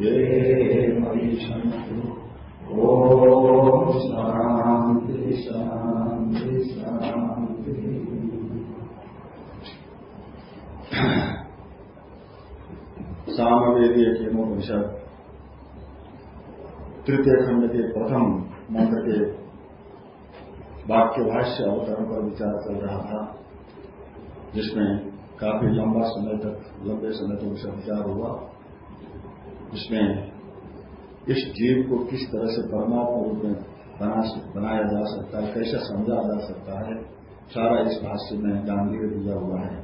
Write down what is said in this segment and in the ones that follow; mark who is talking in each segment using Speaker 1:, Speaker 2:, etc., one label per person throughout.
Speaker 1: ये मयि ॐ शान्ति शान्ति शान्ति सामवेदीय केनोपनिषद तृतीय खंड के प्रथम मंत्र के वाक्य भाष्य अवतरण पर विचार रहा था, जिसमें काफ़ी लंबा समय तक, लंबे समय तक उसका विचार हुआ। इसमें इस जीव को किस तरह से परमात्मा रूप में बना बनाया जा सकता है, कैसे समझा जा सकता है, सारा इस भाष्य में गांधी दिया हुआ है।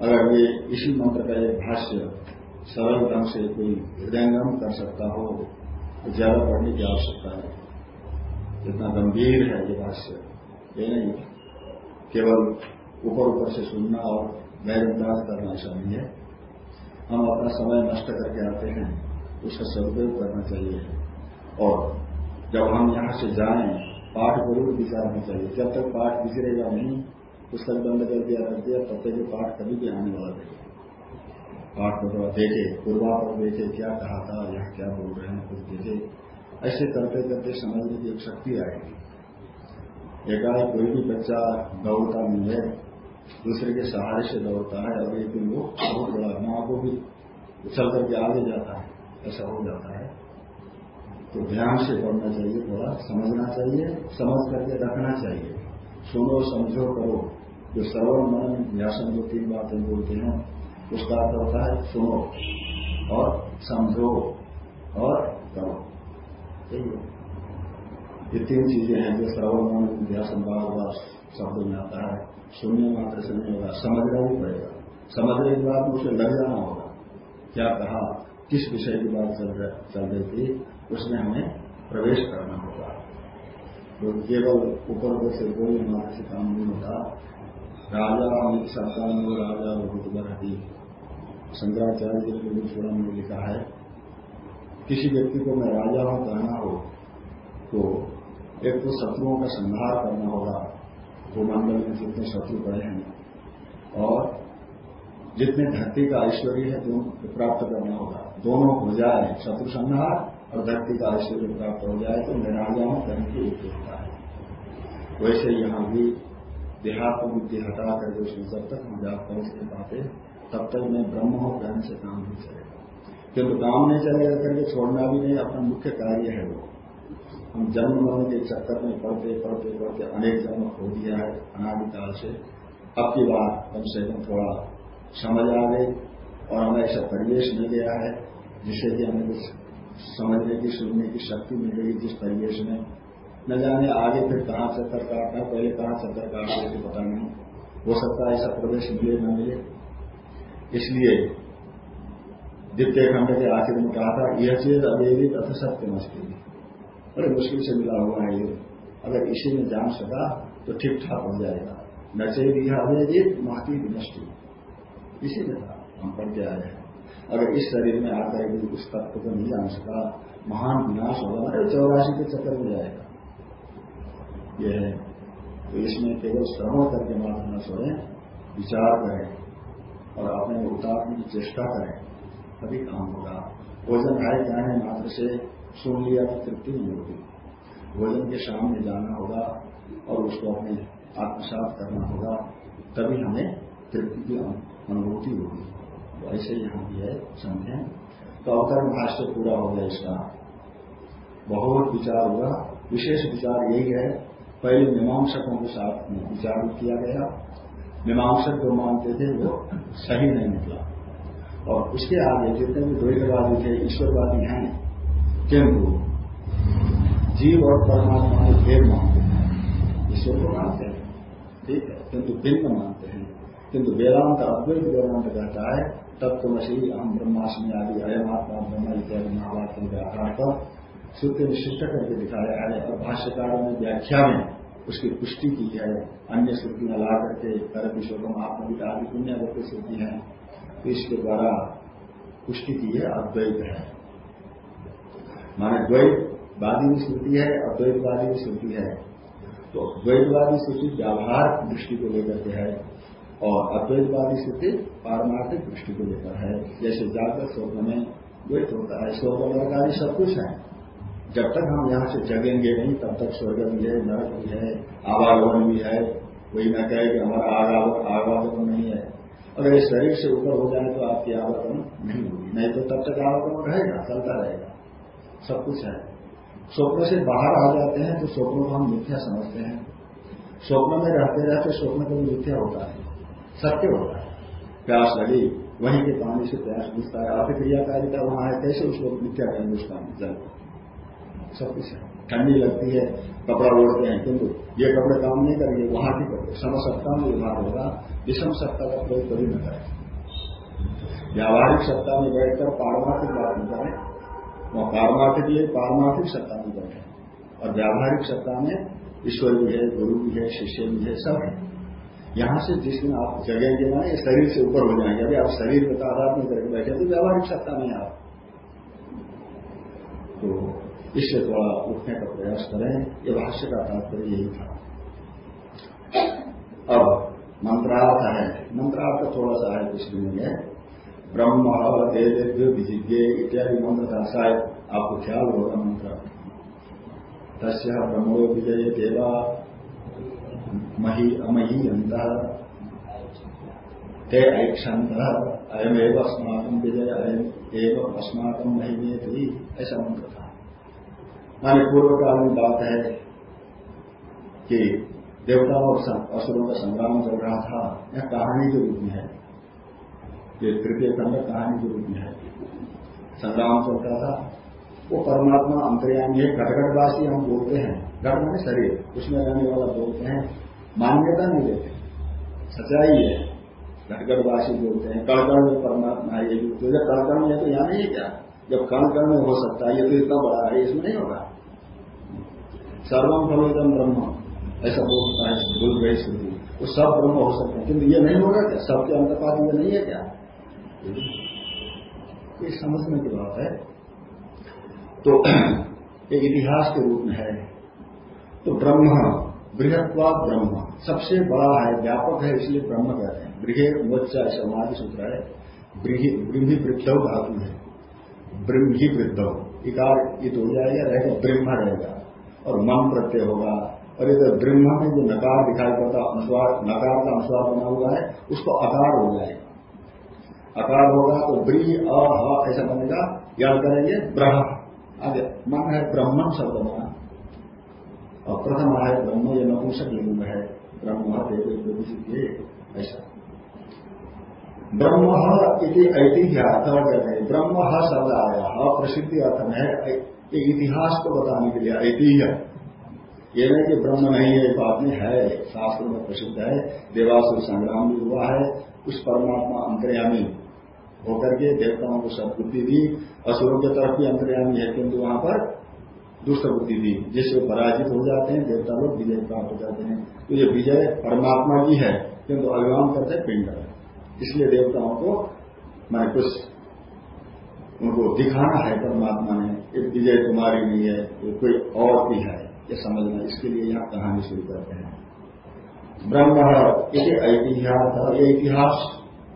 Speaker 1: अगर ये इसी मंत्र का एक भाष्य सरल ढंग से कोई हृदयंगम कर सकता हो तो ज़्यादा पढ़ने की आवश्यकता है। जितना गंभीर है ये भाष्य। ये नहीं केवल ऊपर ऊपर से सुनना और गैर करना चाहिए हम अपना समय नष्ट करके आते हैं। उसका सदुपयोग करना चाहिए। और जब हम यहाँ से जाएँ, पाठ ज़रूर विचारना चाहिए। जब तक पाठ विचरेगा नहीं पुस्तक बंद कर दिया रख दिया, तब तक ये पाठ कभी भी आने वाला नहीं। पाठ थोड़ा देखे पूर्वा पर देखे, क्या कहा था, यहाँ क्या बोल रहे हैं, कुछ देखे। ऐसे करते करते समझने की एक शक्ति आएगी। एकाएक कोई भी बच्चा दौड़ता नहीं है। दूसरे के सहारे से दौड़ता है और एक दिन वो बहुत बड़ा माँ को भी उछल करके आगे जाता है, ऐसा हो जाता है। तो ध्यान से पढ़ना चाहिए, थोड़ा समझना चाहिए, समझ करके रखना चाहिए। सुनो, समझो, करो। जो सर्वन मन व्यासन जो तीन बातें बोलते हैं, उसका अर्थ होता है सुनो और समझो और करो। ये तीन चीज़ें हैं जो श्रवण, मन व्यासन बार बार शब्दों में आता है सुनने मात्र से नहीं होगा समझना भी पड़ेगा समझने के बाद उसे लग जाना होगा। क्या कहा? किस विषय की बात चल रही थी? उसमें हमें प्रवेश करना होगा। तो केवल ऊपर ऊपर से बोलने मात्र से काम नहीं होता। राजा में राजा बहुत बरहती शंकराचार्य जी ने थोड़ा में लिखा है, किसी व्यक्ति को मैं राजा हूँ कहना हो तो एक तो शत्रुओं का संहार करना होगा। भूमंडल में जितने शत्रु पड़े हैं और जितने धरती का ऐश्वर्य है, दोनों को प्राप्त करना होगा। दोनों हो जाए शत्रु संहार और धरती का ऐश्वर्य प्राप्त हो जाए तो निराजाओं करने की उपयोगिता है। वैसे यहाँ भी देहात्म बुद्धि हटा करके उसमें जब तक हम जा पहुँच नहीं पाते तब तक मैं ब्रह्म हूँ कहने से काम नहीं चलेगा। किंतु काम नहीं चलेगा करके छोड़ना भी नहीं, अपना मुख्य कार्य है वो। हम जन्म मरण के चक्कर में पढ़ते पढ़ते पढ़ते अनेक जन्म खो दिया है, अनादिकाल से। अब की बात कम से कम थोड़ा समझ आ गई और हमें ऐसा परिवेश मिल गया है जिससे कि हमें कुछ समझने की, सुनने की शक्ति मिल गई जिस परिवेश में। न जाने आगे फिर कहाँ चक्कर काटना, पहले कहाँ चक्कर काट रहे पता नहीं। हो सकता है ऐसा प्रवेश मिले, न मिले। इसलिए द्वितीय खंड के आखिर में कहा था, यह चीज़ अवेदित अथ सत्य मस्ती बड़े मुश्किल से मिला हुआ है ये। अगर इसी में जान सका तो ठीक ठाक हो जाएगा। न चाहिए महती विनष्टि। इसी में था, हम पढ़ के आए हैं। अगर इस शरीर में आकर भी उस तत्व को नहीं जान सका। महान विनाश होगा अरे चौरासी के चक्कर में जाएगा। यह है। तो इसमें केवल श्रवण करके मात्र न सोए, विचार करें और अपने उतारने की चेष्टा करें। तभी काम होगा। भोजन आए जाने मात्र से सुन लिया तो तृप्ति नहीं होगी भोजन के सामने जाना होगा और उसको अपने आत्मसात करना होगा, तभी हमें तृप्ति की अनुभूति होगी। तो ऐसे यहाँ भी है समझें। तो अवतरण भाष्य पूरा हो गया इसका। बहुत विचार हुआ। विशेष विचार यही है। पहले मीमांसकों के साथ विचार किया गया। मीमांसक जो मानते थे, वो सही नहीं निकला। और उसके आगे जितने भी द्वैतवादी थे, ईश्वरवादी हैं किंतु जीव और परमात्मा को भेद मानते हैं। ईश्वर को मानते हैं। ठीक है? किंतु भिन्न मानते हैं। किंतु वेदांत अद्वैत वेदांत कहता है तत्वमसी हम ब्रह्माष्टमी आदि अयमात्मा ब्रह्म इत्यादि महावाक्य व्याख्यान पर सूत्र विशिष्ट करके दिखाया है, और भाष्यकार ने व्याख्या में उसकी पुष्टि की है। अन्य श्रुतियाँ ला करके कर विश्वकम आत्मविद आदि पुण्य श्रुति है। तो इसके द्वारा पुष्टि की है, अद्वैत है। माने द्वैतवादी भी श्रुति है, अद्वैतवादी भी श्रुति है। तो द्वैतवादी श्रुति व्यावहार दृष्टि को लेकर के है और अद्वैतवादी स्थिति पारमार्थिक दृष्टि को लेकर है। जैसे जागृत स्वप्न में द्वैत होता है स्वप्न नरक आदि सब कुछ है। जब तक हम यहाँ से जगेंगे नहीं, तब तक स्वर्ग भी है, नरक भी है, आवागमन भी है। वही न कहे कि हमारा आवागमन नहीं है। अगर इस शरीर से ऊपर हो जाए तो आपकी आवागमन नहीं होगी। नहीं तो तब तक आवागमन रहेगा, चलता रहेगा। सब कुछ है। स्वप्न से बाहर आ जाते हैं तो स्वप्न को हम मिथ्या समझते हैं। स्वप्न में रहते रहते स्वप्न कभी मिथ्या होता है। सत्य होता है। प्यास लगी, वहीं के पानी से प्यास बुझता है। अतिक्रियाकारिता वहाँ है, कैसे उसको मिथ्या करेंगे उस पानी जल सब कुछ है। ठंडी लगती है, कपड़ा ओढ़ते हैं, किंतु ये कपड़े काम नहीं करेंगे, वहाँ की कपड़े। समसत्ता में व्यवहार होगा, विषम सत्ता का प्रयोग कभी न करें। व्यावहारिक सत्ता में बैठकर पारमार्थिक बात नहीं करें। वहाँ पारमार्थिक लिए पारमार्थिक सत्ता में बैठे और व्यावहारिक सत्ता में ईश्वर भी है, गुरु भी है, शिष्य भी है, सब है। यहाँ से जिस दिन आप जगेंगे ना ये शरीर से ऊपर हो जाएँगे। अभी आप शरीर में तादाद में करके बैठे तो व्यावहारिक सत्ता में आप। तो इससे थोड़ा उठने का प्रयास करें। ये भाष्य का तात्पर्य यही था। अब मंत्रार्थ है। मंत्रार्थ थोड़ा सा है, कुछ नहीं है। ब्रह्म देवेभ्य विजिज्ञ इत्यादि मंत्र था शायद आपको ख्याल होगा मंत्र। तस्य ब्रह्मो विजय देवा, मही अमही अंत ते ऐक्षंत अयमेव अस्माकम विजय, अयम एवं अस्माकम मही थी ऐसा मंत्र था। माने पूर्व काल में बात है कि देवताओं और असुरों का संग्राम चल रहा था यह कहानी के रूप में है। ये तृतीय खंड कहानी के रूप में है। संग्राम चलता था, वो परमात्मा अंतर्यामी है घटघटवासी हम बोलते हैं। घट मैंने शरीर, उसमें रहने वाला बोलते हैं, मान्यता नहीं देते सच्चाई है घटगढ़वासी बोलते हैं कड़कड़ में परमात्मा है, ये भी कड़कड़ में तो यहाँ नहीं है क्या? जब कण में हो सकता है, ये तो इतना बड़ा है, इसमें नहीं होगा। सर्वम फलोदम ब्रह्म, ऐसा बोलता है, भूल गई स्थिति वो सब ब्रह्म हो सकते हैं, किंतु ये नहीं होगा क्या? सबके अंतपात ये नहीं है क्या? ये समझने की बात है। तो एक इतिहास के रूप में है। तो ब्रह्म बृहत्वा ब्रह्म, सबसे बड़ा है, व्यापक है, इसलिए ब्रह्म कहते हैं। बृह मोचा समाधि सूत्र है। ब्रह्मी वृद्धव धातु है। ब्रह्मी वृद्धव इकार इत हो जाएगा, रहेगा, ब्रह्म रहेगा। और मन प्रत्यय होगा। और इधर ब्रह्म में जो नकार दिखाई पड़ता, अनुस्वार, नकार का अनुस्वार बना हुआ है, उसको अकार हो जाएगा। अकार होगा तो ब्रीह अ ऐसा बनेगा याद करेंगे ब्रह आगे मन है ब्रह्मन शब्द बना और प्रथम आय ब्रह्म ये नपुंसक लिंग है। ब्रह्म देव ऐसा। ब्रह्म इति ऐतिह्य अर्थ कहते हैं ब्रह्म शब्द आया प्रसिद्धि अर्थ में है इतिहास को बताने के लिए ऐतिह्य ये नहीं कि ब्रह्म नहीं है बात में है। शास्त्र में प्रसिद्ध है। देवासुर संग्राम भी हुआ है। उस परमात्मा अंतर्यामी होकर के देवताओं को सदबुद्धि दी, असुरों की तरफ़ भी अंतर्यामी है, किंतु वहाँ पर दुष्ट बुद्धि दी, जिससे पराजित हो जाते हैं, देवता लोग विजय प्राप्त हो जाते हैं। तो ये विजय परमात्मा की है, किंतु तो अभिमान करते हैं पिंड इसलिए देवताओं को मैं कुछ उनको दिखाना है परमात्मा ने ये विजय तुम्हारी नहीं है ये कोई और भी है, ये समझना, इसके लिए यहाँ कहानी शुरू करते हैं। ब्रह्म ये ऐतिहास इतिहास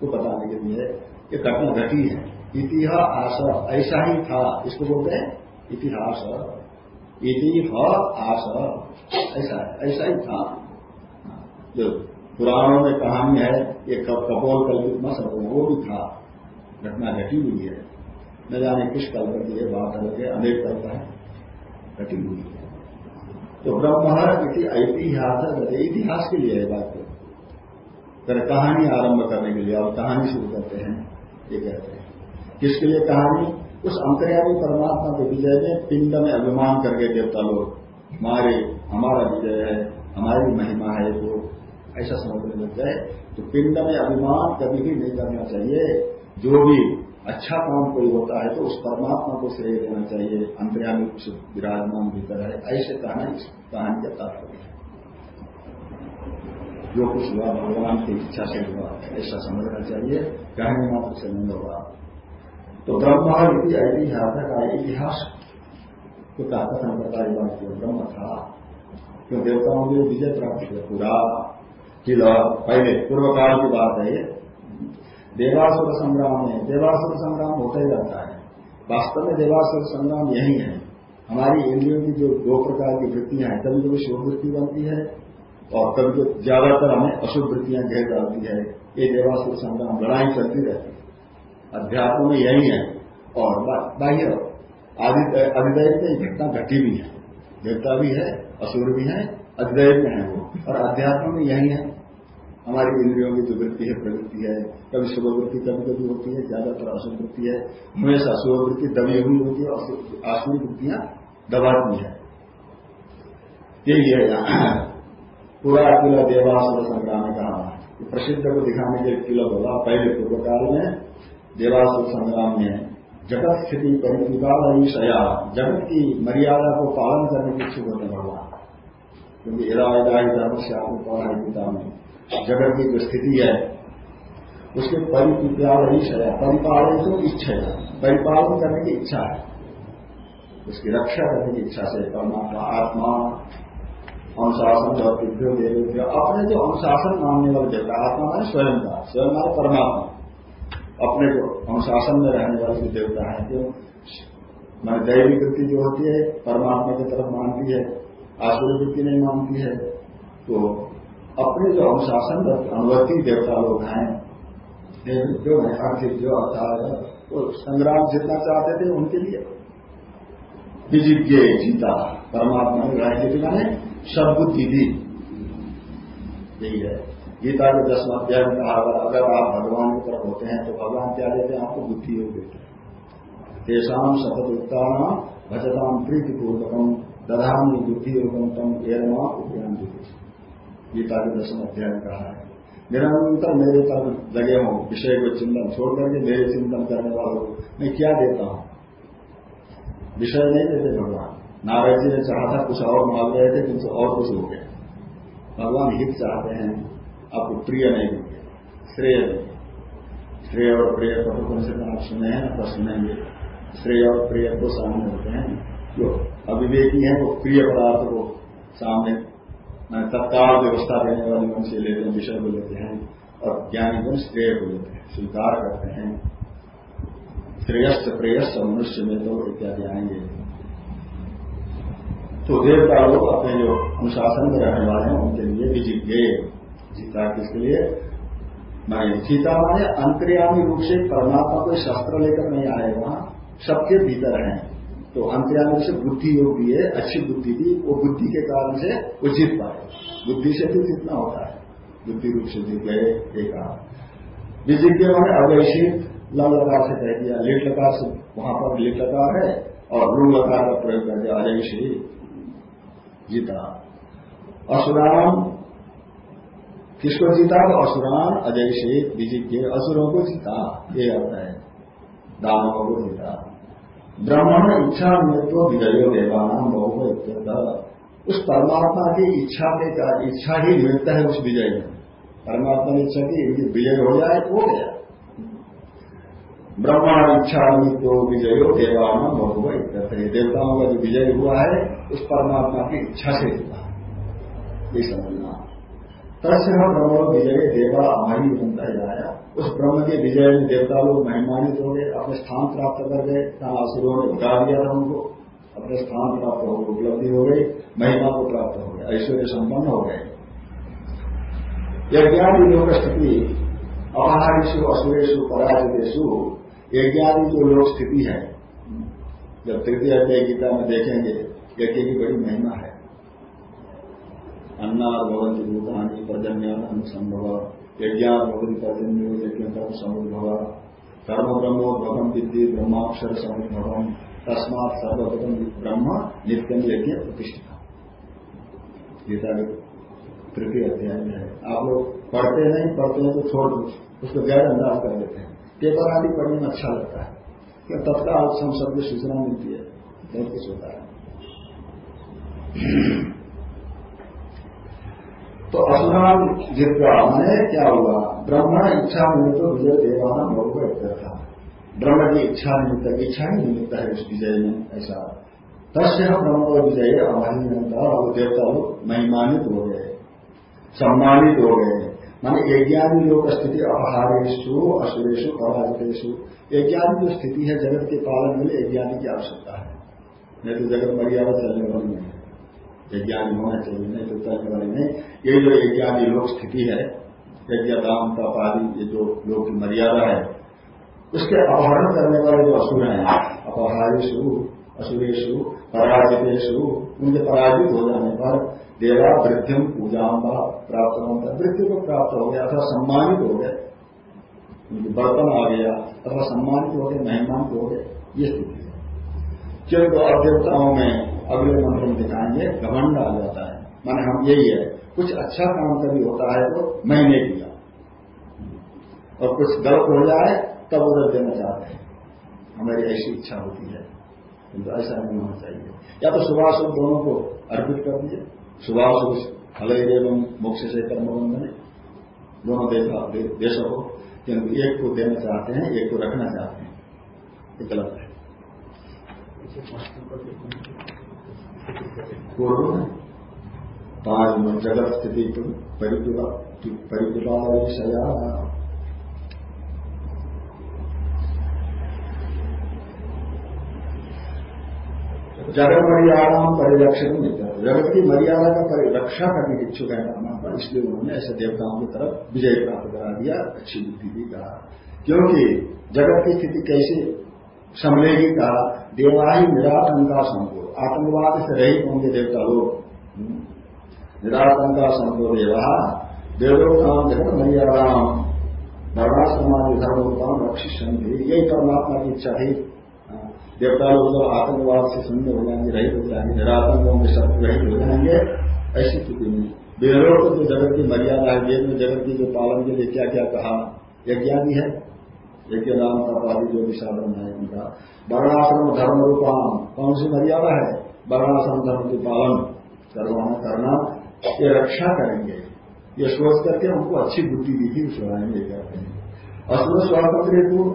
Speaker 1: को बताने के लिए ये घटना घटी है। इतिहास ऐसा ही था, इसको बोलते हैं इतिहास। इति आस ऐसा ऐसा ही था। जो पुराणों में कहानी है, ये कपोल कल्पित न सब वो भी था। घटना घटी हुई है। न जाने किस कल्प की है बात अलग है अनेक कल्प है घटी हुई है। तो ब्रह्म इति ऐतिहास इतिहास के लिए है बात को फिर कहानी आरंभ करने के लिए और कहानी शुरू करते हैं, ये कहते हैं। किसके लिए कहानी? उस अंतर्यामी परमात्मा के विजय में पिंड में अभिमान करके देवता लोग, हमारे, हमारा विजय है, हमारी महिमा है वो, ऐसा समझने लग जाए। तो पिंड में अभिमान कभी भी नहीं करना चाहिए। जो भी अच्छा काम कोई होता है तो उस परमात्मा को श्रेय देना चाहिए, अंतर्यामी कुछ विराजमान भीतर है। ऐसे कहना इस कहानी का तात्पर्य है। जो कुछ हुआ, भगवान की इच्छा से हुआ, ऐसा समझना चाहिए। कहने मात्र से नहीं होगा। तो ब्रह्मा यदि ऐतिहासिक इतिहास को कथन करता है बात ब्रह्म था। क्यों देवताओं ने विजय प्राप्त किया, पूरा, किला, पहले पूर्व काल की बात है देवासुर संग्राम में, देवासुर संग्राम होता ही रहता है। वास्तव में देवासुर संग्राम यही है। हमारी इंद्रियों की जो दो प्रकार की वृत्तियाँ हैं, कभी कभी शुभ वृत्ति बनती है और कभी तो ज़्यादातर हमें अशुभ वृत्तियाँ घेर डालती है। ये देवासुर संग्राम लड़ाई चलती रहती है। अध्यात्म में यही है। और बाह्य अधिदैव में घटना घटी भी है। देवता भी है, असुर भी है अधिदैव में है वो। और अध्यात्म में यही है। हमारी इंद्रियों की जो वृत्ति है, प्रवृत्ति है, कभी शुभ वृत्ति, कभी कभी होती है ज़्यादातर अशुभ वृत्ति है, हमेशा शुभ वृत्ति, दबी हुई होती है और आसुरी वृत्तियाँ दबाती है। यही है पूरा किला देवासुर संग्राम कहा प्रसिद्ध को दिखाने के किला बोला पहले पूर्व काल में देवासुर संग्राम में जगत स्थिति परिविकाल शया जगत की मर्यादा को पालन करने की इच्छुक होते भगवान क्योंकि इरा धर्म से आपने पढ़ा है गीता में जगत की जो स्थिति है, उसके परिपालन परिपालन तो इच्छा है, परिपालन करने की इच्छा है। उसकी रक्षा करने की इच्छा से परमात्मा, आत्मा, अनुशासन और विद्यो देव, अपने जो अनुशासन मानने वाले देवता आत्मा है स्वयं का स्वयं माने परमात्मा। अपने को अनुशासन में रहने वाले जो देवता है क्यों मैंने दैवी वृत्ति जो होती है, परमात्मा की तरफ़ मानती है आसुरी वृत्ति नहीं मानती है तो अपने जो अनुशासन अनुवर्ती देवता लोग हैं। जो है आर्थिक जो अवतार है, वो संग्राम जीतना चाहते थे उनके लिए। विजिज्ञ जीता, परमात्मा ने राय की ने सब बुद्धि दी। यही है। गीता के दसवा अध्याय में कहा अगर आप भगवान की तरफ़ होते हैं तो भगवान क्या देते हैं? आपको बुद्धि योग देते तेषाम शपथ उत्ताना भजताम प्रीतिपूर्वकम दधाम बुद्धि योगम तम एरमा उपयान देते गीता के दसम अध्याय में कहा है। निरंतर मेरे तरफ़ लगे हूँ, विषय को चिंतन छोड़ करके मेरे चिंतन करने वालों मैं क्या देता हूँ? विषय नहीं देते भगवान। नारायण जी ने चाहा था, कुछ और मांग रहे थे किंतु और कुछ हो गया। भगवान हित चाहते हैं, आपको प्रिय नहीं देंगे श्रेय श्रेय और प्रिय कठोपनिषद आप सुने हैं अथवा सुनेंगे। श्रेय और प्रिय को सामने होते हैं। जो अविवेकी है, वो प्रिय पदार्थ को सामने तत्काल व्यवस्था देने वाले मन से लेते हैं विषय को लेते हैं और ज्ञानी जन श्रेय को लेते हैं, स्वीकार करते हैं। श्रेयस्थ प्रेयस्थ मनुष्य में तो इत्यादि आएँगे। तो देवता लोग अपने जो अनुशासन में रहने वाले हैं, उनके लिए भी जीत गए। जीता किसके लिए? माने जीता माने अंतर्यामी रूप से परमात्मा कोई शस्त्र लेकर नहीं आए, वहाँ सबके भीतर हैं। तो अंतर्यामी से बुद्धि योग भी है, अच्छी बुद्धि भी, वो बुद्धि के कारण से वो जीत पाए। बुद्धि से भी जितना होता है। बुद्धि रूप से जीत गए एक विजिज्ञ मैंने अवैशित लंग लकार से कह दिया, लेट लकार से वहाँ पर लेट लकार है, और लुंग लकार का प्रयोग कर दिया अजयशी जीता। असुराम किसको जीता? तो असुरान, अजय से विजिज्ञ असुरों को जीता, ये अर्थ है। दानवों को जीता। ब्रह्मण इच्छा मृत्यु विजयो देवानाम बहु उस परमात्मा की इच्छा के इच्छा ही मिलता है उस विजय में। परमात्मा ने इच्छा की विजय हो जाए, हो गया। ब्रह्मांड इच्छा मृत्यु विजयो देवानाम बहु देवताओं का जो विजय हुआ है, उस परमात्मा की इच्छा से हुआ ये समझना। तस्य ब्रह्म विजय देवा हमारी बनता जाया। उस ब्रह्म के विजय में देवता लोग महिमानित हो गए, अपने स्थान प्राप्त कर गए कहा असुरों ने उठा दिया था उनको, अपने स्थान प्राप्त हो गए उपलब्धि हो गई, महिमा को प्राप्त हो गया, ऐश्वर्य संपन्न हो गए। यज्ञादि लोक स्थिति अपहारिशु असुरेशु पराजितेशु यज्ञादि जो लोक स्थिति है, जब तृतीय अध्याय गीता में देखेंगे, यज्ञ की बड़ी महिमा है। अन्ना भवंती भूतानी पर्जन्य अनुसंभव यज्ञान भगवती पर्जन्य यज्ञ कर्म समुद्भव कर्म ब्रह्मोद्भवम विद्धि ब्रह्माक्षर समुद्भवम तस्मात सर्वप्रथम ब्रह्म नित्यम यज्ञ प्रतिष्ठित गीता के तृतीय अध्याय में है। आप लोग पढ़ते नहीं पढ़ते हैं तो छोड़ दो, उसको गैर अंदाज कर देते हैं। पेपर आदि पढ़ने में अच्छा लगता है। क्या तत्काल सूचना मिलती है, बहुत कुछ होता है। तो असुराम जितना मैंने क्या हुआ? ब्रह्म इच्छा निमित्त तो विजय देवाना बहुत था। ब्रह्म की इच्छा निमित्त, इच्छा ही निमित्त है उस विजय में, ऐसा। तस्य ब्रह्म विजय अमान्यता वो देवता लोग महिमानित हो गए, सम्मानित हो गए। माने यज्ञानी लोग स्थिति अपहारेशु असुरेशु पराजितेशु यज्ञानी जो स्थिति है जगत के पालन में लिए यज्ञानी की आवश्यकता है। नहीं तो जगत मर्यादा चलने वाली है। यज्ञानी होना चाहिए नहीं तो चलने वाली नहीं ये जो यज्ञानी लोक स्थिति है, यज्ञ दाम तप आदि, ये जो लोग की मर्यादा है, उसके अपहरण करने वाले जो असुर हैं अपहारेशु असुरेशु पराजितेशु उनके पराजित हो जाने पर देवा वृद्धि पूजा प्राप्त होता वृद्धि को प्राप्त हो गया अथवा सम्मानित हो गए उनके बर्तन आ गया अथवा सम्मानित हो गए मेहमान हो गए ये स्थिति है। किंतु अध्यवताओं में अगले मंत्र में दिखाएँगे, घमंड आ जाता है। माने हम यही है, कुछ अच्छा काम कभी होता है तो मैंने किया। और कुछ गलत हो जाए, तब उधर देना चाहते हैं। हमारी ऐसी इच्छा होती है। किंतु ऐसा नहीं होना चाहिए। या तो सुबह शुभ दोनों को अर्पित कर दिए सुभाष फल एवं मोक्ष से कर्म बंधन। दोनों देखा, दे सको किंतु एक को देना चाहते हैं, एक को रखना चाहते हैं। ये गलत है। पूर्व पाँच जगत स्थिति परिपिला सया जगत मर्यादा परिरक्षण मिलता है जगत की मर्यादा का परिरक्षा करने की इच्छुक है नाम। परमात्मा इसलिए उन्होंने ऐसे देवताओं की तरफ़ विजय प्राप्त करा दिया। अच्छी बुद्धि भी कहा। क्योंकि जगत की स्थिति कैसे संभलेगी कहा देवाही निरातंका संतो आतंकवाद से रहित होंगे देवता लोग। निरातंका संतो देवा देवोत्तम जगत मर्यादाम। वर्णाश्रमान धर्मोत्तम रक्षिष्य यही परमात्मा की इच्छा थी। देवता लोग जब आतंकवाद से शून्य हो जाएँगे, रहित हो जाएँगे, निरातंकों के सब रहित हो जाएँगे, ऐसी स्थिति में। वेदों को जो जगत की मर्यादा है, वेद में जगत की जो पालन के लिए क्या क्या कहा यज्ञादि है। यज्ञ तपादि जो विषादन है उनका वर्णाश्रम धर्म रूपाम। कौन सी मर्यादा है? वर्णाश्रम धर्म के पालन। करवाना, करना, ये रक्षा करेंगे। ये सोच करके हमको अच्छी बुद्धि दी थी स्वयं ये कहते हैं। असुर स्वातंत्र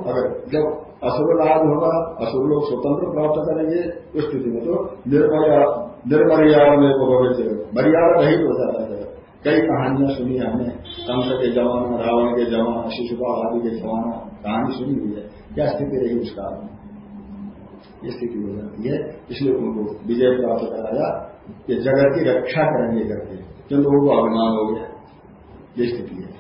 Speaker 1: अगर जब असुर लाभ होगा, असुर लोग स्वतंत्र प्राप्त करेंगे, उस स्थिति में तो निर्मर्या निर्मर्यादा में भविष्य मर्यादा रहित हो जाता है। कई कहानियाँ सुनी हमने। कंस के जमाना रावण के जमाना शिशुपाल आदि के जमाना कहानी सुनी हुई है। क्या स्थिति रही उस काल में? स्थिति हो जाती है। इसलिए उनको विजय प्राप्त कराया कि जगत की रक्षा करेंगे करके। जो लोगों को अभिमान हो गया। ये स्थिति है।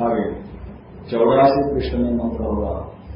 Speaker 1: आगे। चौरासी कृष्ण में मंत्र होगा।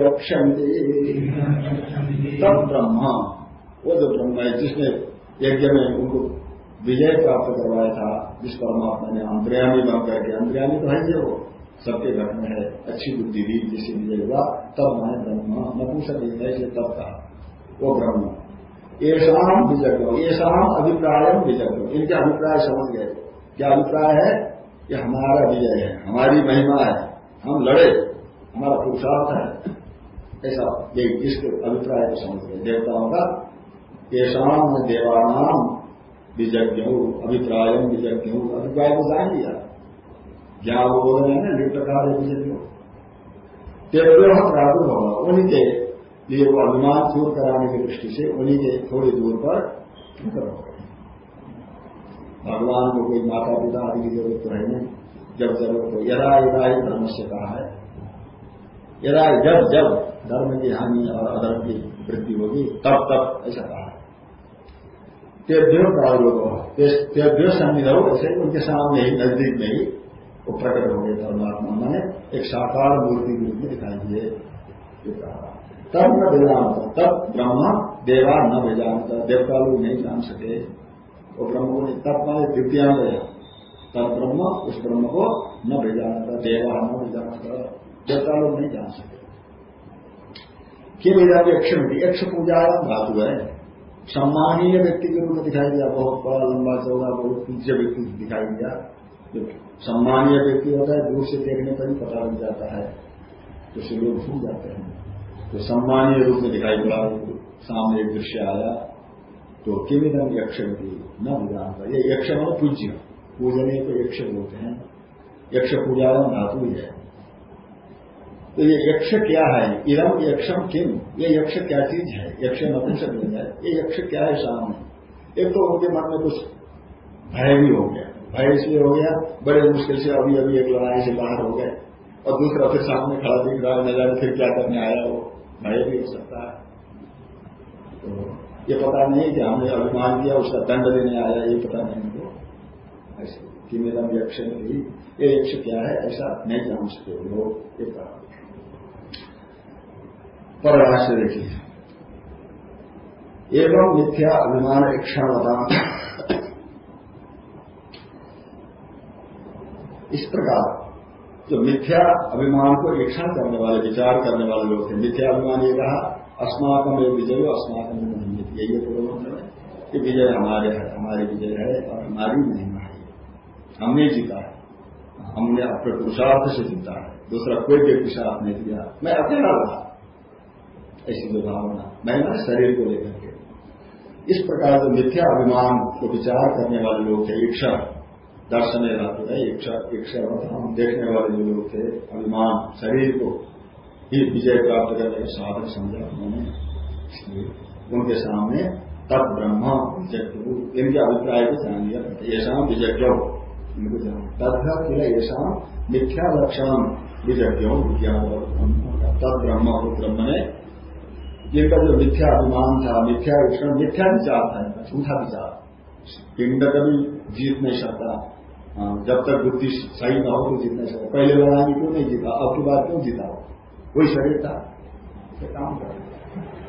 Speaker 1: यक्षन्ति तब ब्रह्मा वो जो ब्रह्म है जिसने यज्ञ में उनको विजय प्राप्त करवाया था जिस परमात्मा ने अंतर्यामी बन करके अंतर्यामी तो है ये वो सबके घर में है अच्छी बुद्धि दी जिससे विजय हुआ तब मैंने ब्रह्म नपुंसक ऐसे तब कहा वो ब्रह्म येषाम विजय येषाम अभिप्राय विजय इनके अभिप्राय समझ गए क्या अभिप्राय है कि हमारा विजय है हमारी महिमा है हम लड़े हमारा पुरुषार्थ है। ऐसा इसके अभिप्राय को समझ गए देवताओं का येषाम देवानाम विजज्ञ, अभिप्राय विजज्ञ, अभिप्राय को जान लिया। बोल रहे हैं ना प्रकार विजज्ञ? प्रादुर्भाव होगा। उन्हीं के लिए वो अभिमान दूर कराने की दृष्टि से उन्हीं के थोड़ी दूर पर भगवान को कोई माता पिता आदि की ज़रूरत तो है नहीं। जब ज़रूरत हो, यदा यदा ही धर्म से कहा है यदा जब जब धर्म की हानि और अधर्म की वृद्धि होगी, तब तब ऐसा कहा तेभ्यो ऐसे उनके सामने ही, नज़दीक में ही वो प्रकट हो गए परमात्मा मैंने एक साकार मूर्ति के रूप में दिखाई दिए। तब न वेदांत, तब ब्रह्म देवा न वेदांत। देवता लोग नहीं जान सके। वो ब्रह्म को तब माने द्वितीयांग तब ब्रह्म, उस ब्रह्म को न वेदांत, देवा न वेदांत। देवता लोग नहीं जान सके। कि वेदा यक्ष यक्ष पूजा धातु है। सम्मानीय व्यक्ति के रूप में दिखाई दिया, बहुत बड़ा, लंबा चौड़ा, बहुत पूज्य व्यक्ति दिखाई दिया। जो सम्मानीय व्यक्ति होता है, दूर से देखने पर ही पता लग जाता है। तो से लोग भूल जाते हैं। तो सम्मानीय रूप में दिखाई पड़ा, सामने एक दृश्य आया। तो किमिदम यक्ष न विधान ये यक्ष पूज्य। पूजने को यक्ष बोलते हैं। यक्ष पूजा धातु ही है। तो ये यक्ष क्या है? इरम यक्षम किम ये यक्ष क्या चीज़ है? यक्ष नपुंसक मिल जाए। ये यक्ष क्या है? सामने एक तो उनके मन में कुछ भय भी हो गया। भय इसलिए हो गया, बड़े मुश्किल से अभी अभी एक लड़ाई से बाहर हो गए। और दूसरा फिर सामने खड़ा दिख रहा है न जाने फिर क्या करने आया वो भय भी हो सकता है। तो ये पता नहीं कि हमने अभिमान किया, उसका दंड देने आया, ये पता नहीं उनको ऐसे कि मेरा यक्ष नहीं। ये यक्ष क्या है? ऐसा नहीं जान सकते लोग। ये कहा पर राष्ट्र देखिए एवं मिथ्या अभिमान बता इस प्रकार जो मिथ्या अभिमान को इच्छा करने वाले, विचार करने वाले लोग थे, मिथ्या अभिमान ये कहा अस्माकम एक विजय अस्माकम नहीं। यही पूर्व है कि विजय हमारे है, हमारी विजय है और हमारी महिमा है। हमने जीता है। हमने अपने पुरुषार्थ से जीता है। दूसरा कोई व्यक्ति साथ नहीं दिया। मैं अकेला रहा ऐसी जो भावना। मैं ना शरीर को लेकर के। इस प्रकार जो मिथ्या अभिमान को विचार करने वाले लोग थे इच्छा दर्शन रहते थे इच्छा इच्छा हम देखने वाले जो लोग थे, अभिमान, शरीर को ही विजय प्राप्त करने का साधन समझा उन्होंने। उनके सामने तब ब्रह्म विजय इनके अभिप्राय को जान लिया ऐसा विजय इनको जान तथा किला ऐसा मिथ्या लक्षण विजय तद ब्रह्म ब्रह्म ने जिनका जो मिथ्या अभिमान था, मिथ्या विषण मिथ्या विचार था इनका झूठा विचार पिंड कभी जीत नहीं सकता। जब तक बुद्धि सही ना हो तो जीत नहीं सकता। पहले लड़ाई क्यों नहीं जीता? अब की बात क्यों जीता? हो कोई शरीर था। काम कर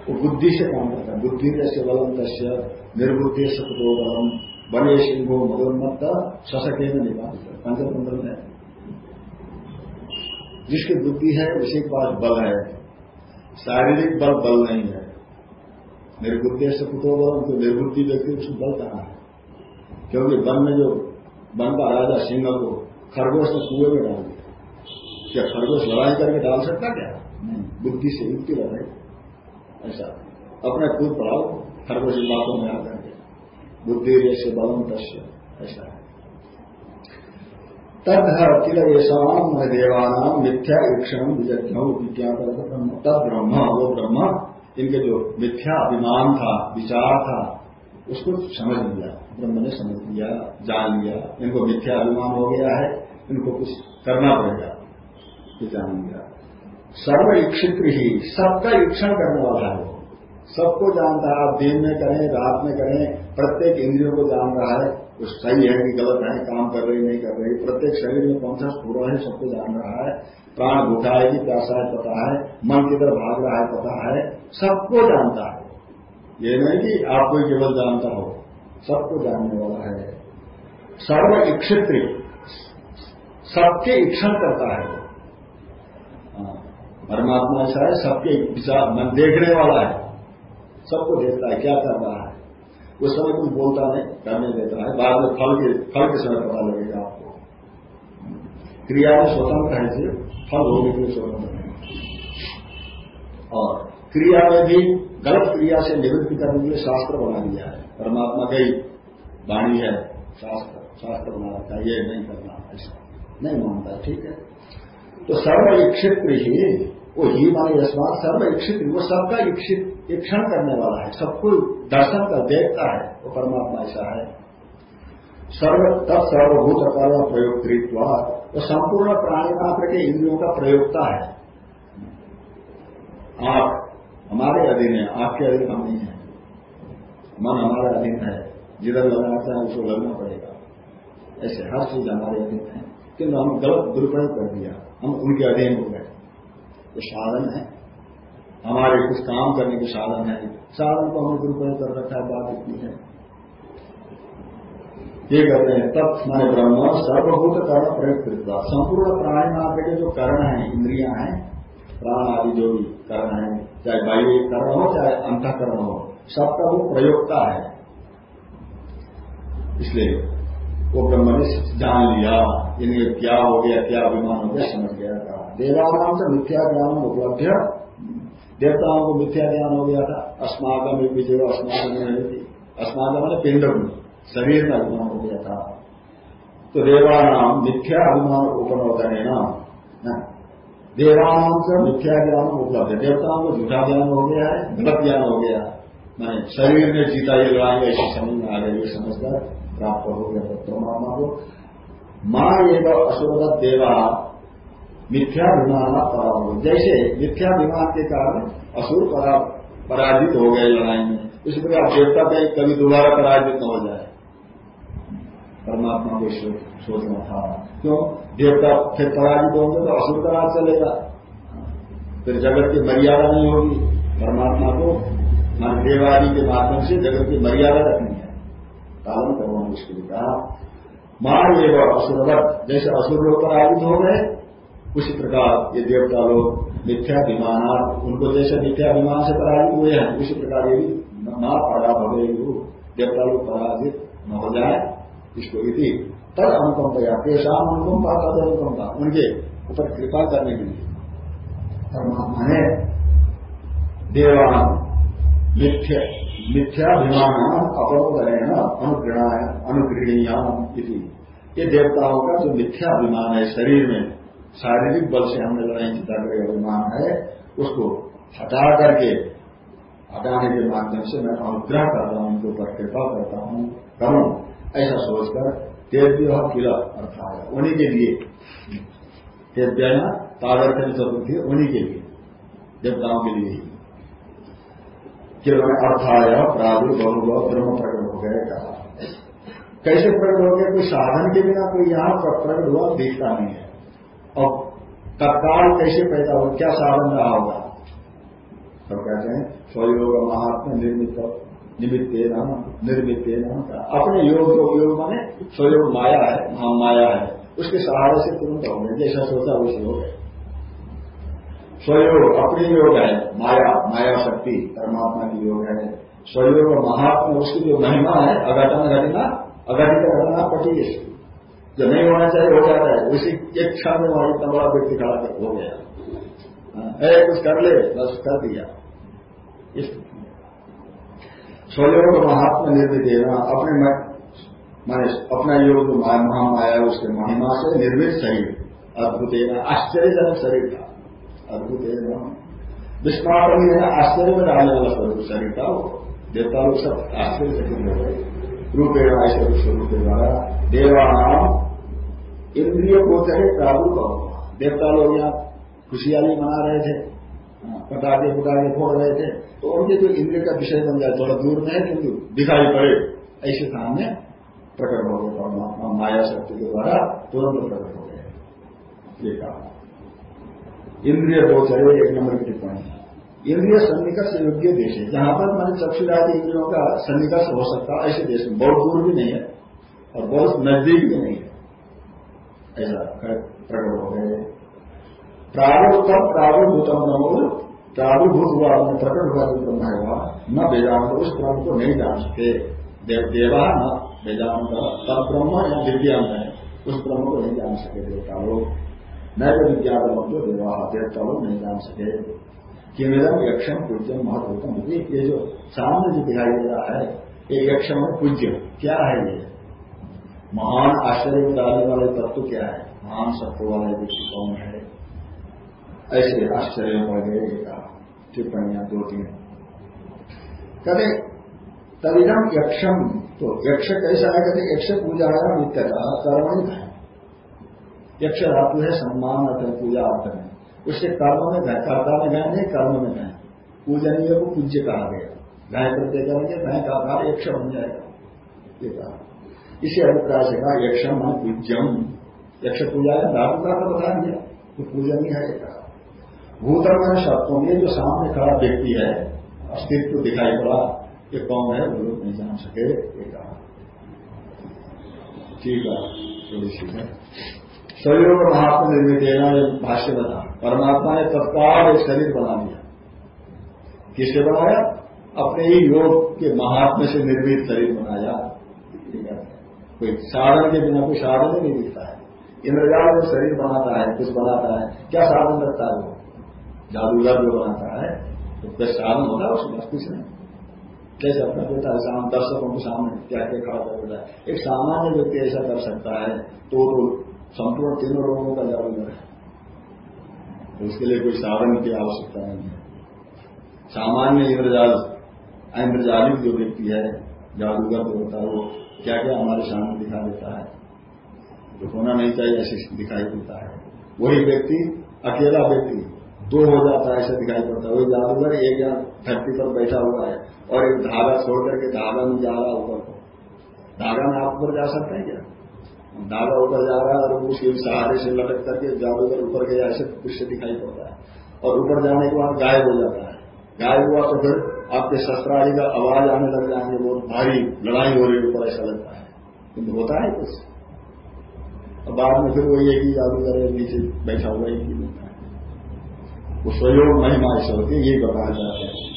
Speaker 1: वो बुद्धि से काम करता बुद्धि से बलम तस्य निर्बुद्धि सतो बलम। बने सिंहो मदोन्मत्त सशके में निकाल पंचतंत्र में जिसकी बुद्धि है, उसी के पास बल है। शारीरिक बल बल नहीं है। निर्बुद्धि से कुतो बल तो निर्बुद्धि व्यक्ति उसमें बल कहा है? क्योंकि वन में जो वन का राजा सिंह को खरगोश ने कुएँ में डाल दिया। क्या खरगोश लड़ाई करके डाल सकता क्या? नहीं, बुद्धि से युक्ति लड़ाई ऐसा। अपने खुद पढ़ाओ, खरगोश बातों में आकर के बुद्धि जैसे बलम तस्य ऐसा। तद येषाम मिथ्या ईक्षण विजज्ञ तद ब्रह्म। वो ब्रह्म, इनके जो मिथ्या अभिमान था, विचार था, उसको समझ लिया। ब्रह्म ने समझ लिया, जान लिया। इनको मिथ्या अभिमान हो गया है, इनको कुछ करना पड़ेगा। ये जान लिया। सर्व इक्षित ही, सबका ईक्षण करने वाला है। सबको जानता है, आप दिन में करें, रात में करें, प्रत्येक इंद्रियों को जान रहा है। वो सही है कि गलत है काम कर रही नहीं कर रही। प्रत्येक शरीर में कौन सा स्फूर है सबको जान रहा है। प्राण भूखा है कि प्यासा है पता है। मन किधर भाग रहा है पता है। सबको जानता है। ये नहीं कि आपको केवल जानता हो। सबको जानने वाला है। सर्व इक्षित्री सबके इक्षण करता है। हाँ, परमात्मा ऐसा है सबके विचार मन देखने वाला है। सबको देखता है क्या कर रहा है। उस समय कुछ बोलता नहीं करने देता है, बाद में फल के फल के समय पता लगेगा आपको। क्रिया में स्वतंत्र है सिर्फ़ फल होने के लिए स्वतंत्र है और क्रिया में भी गलत क्रिया से निवृत्ति करने के लिए शास्त्र बना दिया है। परमात्मा का ही वाणी है, शास्त्र शास्त्र बना रखा है, ये नहीं करना, ऐसा नहीं मानता, ठीक है? तो सर्व इक्षित ही, वो ही माने यशमान सर्व इक्षित वो सबका इक्षित इक्षण करने वाला है। सबको दर्शन कर देखता है, वो परमात्मा ऐसा है। सर्व, तब सर्वभूत कर्म प्रयोग वो संपूर्ण प्राणी मात्र के इंद्रियों का प्रयोगता है। आँख हमारे अधीन है आँख के अधीन हम नहीं है। मन हमारे अधीन है, जिधर लगाना चाहे उसको लगना पड़ेगा। ऐसे हर चीज़ हमारे अधीन है। किंतु हम गलत दुरुपयोग कर दिया, हम उनके अधीन हो गए। ये साधन है। हमारे कुछ काम करने के साधन है। साधन को हमने दुरुपयोग कर रखा है, बात इतनी है। ये कहते हैं तब माने ब्रह्म सर्वभूत कर्ण प्रयुक्त संपूर्ण प्राणी मात्र के जो कर्ण है, इंद्रिया हैं, प्राण आदि जो भी कर्ण है, चाहे बाह्य कर्ण हो, चाहे अंतकरण हो, सबका वो प्रयोगता है। इसलिए वो ब्रह्म ने जान लिया, इन्हें क्या हो गया, क्या अभिमान हो गया, समझ गया था। देवानाम से मिथ्या ज्ञान उपलब्ध देवताओं को मिथ्या ज्ञान हो गया था अस्मागम विजय अस्मागम थी। अस्मागम ने पिंड शरीर का अभिमान हो गया था। तो देवानाम मिथ्या अभिमान उपनोदन ना। देवानाम से मिथ्या ज्ञान उपलब्ध है। देवताओं को झूठा ज्ञान हो गया है गलत ज्ञान हो गया मैंने शरीर में जीता ये लड़ाई ऐसी समझ में आ गई ये समझकर प्राप्त हो गया परमात्मा को। माँ एवं असुरत देवा मिथ्याभिमान पराभव जैसे मिथ्या विमान के कारण असुर पराजित हो गए लड़ाई में इस प्रकार देवता कहीं कभी दोबारा पराजित न हो जाए परमात्मा को सोचना था क्यों देवता फिर पराजित होंगे तो असुर का राज चलेगा फिर जगत की मर्यादा नहीं होगी, परमात्मा को मान देवादी के माध्यम से जगत की मर्यादा रखनी है। पालन करवाना उसके लिए कहा मार एवं असुरवत जैसे असुर लोग पराजित हो गए उसी प्रकार ये देवता लोग मिथ्याभिमान उनको जैसे मिथ्याभिमान से पराजित हुए हैं, उसी प्रकार ये ना पड़ा भवे देवता लोग पराजित न हो जाए, इसको इति तद अनुकंपया पेशाम अनुकंपा तद अनुकंपा, उनके ऊपर कृपा करने के लिए। परमात्मा ने देवान मिथ्या, मिथ्याभिमान अपरोधरेण अनुग्रहणाय अनुगृहणीयाम ये देवताओं का जो मिथ्याभिमान है शरीर में शारीरिक बल से हमने लड़ाई चिता कर अभिमान है, उसको हटा करके हटाने के माध्यम से मैं अनुग्रह करता हूँ, उनके ऊपर कृपा करता हूँ, करूँ, ऐसा सोचकर तेव्य किला अर्थात उन्हीं के लिए। तेव्य तादर्थन चतुर्थी उन्हीं के लिए, देवताओं के लिए। ही केवल अर्थाय प्रादुर्भव ब्रह्म प्रकट हो गए, कहा। कैसे प्रकट हो गया कोई साधन के बिना कोई यहाँ पर प्रकट हुआ, देखता नहीं है। और तत्काल कैसे पैदा हो क्या साधन रहा होगा? तो कहते हैं स्वयोग महात्मा निर्मित, निमित्त नाम निर्मित नाम अपने योग योग माने स्वयोग माया है महान माया है। उसके सहारे से तुरंत हो गए जैसा सोचा वैसे हो गए। स्वयोग अपने योग है, माया माया शक्ति, परमात्मा की योग है। स्वयोग महात्मा, उसकी जो महिमा है, अघटन, घटना, अघटित घटना, पटी जो नहीं होना चाहिए, हो जाता है। उसी एक क्षण में वहाँ इतना बड़ा व्यक्ति खड़ा कर हो गया। है कुछ कर ले, बस कर दिया। इस को महात्मा निर्मित देना अपने माने अपना योग जो महामाया उसके महिमा से निर्मित शरीर। अद्भुत आश्चर्यजनक शरीर था। अद्भुत विस्मारण है आश्चर्य में डालने वाला स्वरूप शरीर था वो। देवता लोग सब आश्चर्य रूपेण ऐश्वर्य स्वरूप के द्वारा देवानाम इंद्रिय गोचरे प्रादुर्भाव देवता लोग यहाँ खुशियाली मना रहे थे, पटाखे पुटाखे फोड़ रहे थे तो उनके जो इंद्रिय का विषय बन जाए, थोड़ा दूर में है किंतु दिखाई पड़े, ऐसे सामने प्रकट हो गए, परमात्मा माया शक्ति के द्वारा तुरंत प्रकट हो गए। ये कहा। इंद्रिय गोचरे एक नंबर की टिप्पणी। इंद्रिय सन्निकर्ष योग्य देश है। जहाँ पर मैंने चक्षुरादि इंद्रियों का सन्निकर्ष हो सकता है, ऐसे देश में बहुत दूर भी नहीं है और बहुत नज़दीक भी नहीं है। ऐसा प्रकट हो गए प्रारूपम प्रारूभूतम ब्रह्म प्रारूभूत हुआ अपने प्रकट हुआ जो ब्रह्म है न वेदांत, उस ब्रह्म को नहीं जान सके। देवा न वेदांत तब ब्रह्म या दिव्यांत है, उस ब्रह्म को नहीं जान सके देवता लोग। न जो विज्ञान जो देवा, देवता लोग नहीं जान सके। किमिदम यक्षम पूज्यम महत्वतम ये जो सामने जो दिखाई दे रहा है, ये यक्षम पूज्य, क्या है ये? महान आश्चर्य डालने वाले तत्व क्या है? महान सत्व वाले व्यक्ति कौन है? ऐसे आश्चर्य पड़ गए कहा टिप्पणियाँ दो तीन। कहते तविदम यक्षम तो यक्ष कैसा है? कहते, यक्ष पूजा है, नित्य का कर्मणित है यक्ष धातु है, सम्मान अर्थ पूजा अर्थ में उससे कर्म में गए कर्ता में गए नहीं, कर्म में गए पूजनीय को पूज्य कहा गया। भय प्रत्यय करेंगे गाय का आधार यक्ष बन जाएगा। ये कहा। इसी अभिप्राय से कहा यक्षम मन पूज्यम। यक्ष पूजा है धातु का तो बता दिया तो पूजनीय है कहा। भूतल में शब्दों में जो सामने खड़ा व्यक्ति है, अस्तित्व दिखाई पड़ा, ये कौन है? वो लोग नहीं जान सके, ये कहा। ठीक है सी है। सहयोग महात्मा निर्मित भाष्य बना परमात्मा ने तत्काल एक शरीर बना दिया। किससे बनाया? अपने ही योग के महात्मा से निर्मित शरीर बनाया। कोई साधन के बिना कोई साधन ही नहीं दिखता है। इंद्रजाल जो शरीर बनाता है, कुछ बनाता है। क्या साधन रखता है वो? जादूगर जो बनाता है तो कोई साधन होता है पास कुछ नहीं। कैसे अपना बेटा साम, दर्शकों के सामने क्या क्या खड़ा कर देता है। एक सामान्य व्यक्ति ऐसा कर सकता है तो तो संपूर्ण तीनों लोगों का जादूगर है। तो उसके लिए कोई साधन की आवश्यकता नहीं है। सामान्य इंद्रजाल इंद्रजालिक जो व्यक्ति है जादूगर जो होता है, वो क्या क्या हमारे सामने दिखा देता है। जो होना नहीं चाहिए, ऐसे दिखाई देता है। वही व्यक्ति, अकेला व्यक्ति, दो हो जाता है, ऐसा दिखाई पड़ता है। वही जादूगर एक यहाँ धरती पर बैठा हुआ है और एक धागा छोड़ करके धागा में जा रहा ऊपर को। धागा में आप ऊपर जा सकते हैं क्या? धागा ऊपर जा रहा है और उसके सहारे से लटक करके जादूगर ऊपर गया, ऐसे दृश्य दिखाई पड़ता है। और ऊपर जाने के बाद गायब हो जाता है। गायब हुआ तो फिर आपके शस्त्रादि का आवाज़ आने लग जाएँगे बहुत भारी लड़ाई हो रही है, ऊपर ऐसा लगता है। किंतु होता है कुछ। और बाद में फिर वही एक ही जादूगर नीचे बैठा हुआ ही मिलता है। वो स्वयोग महिमा ऐसे होती है ये बताया जाते हैं।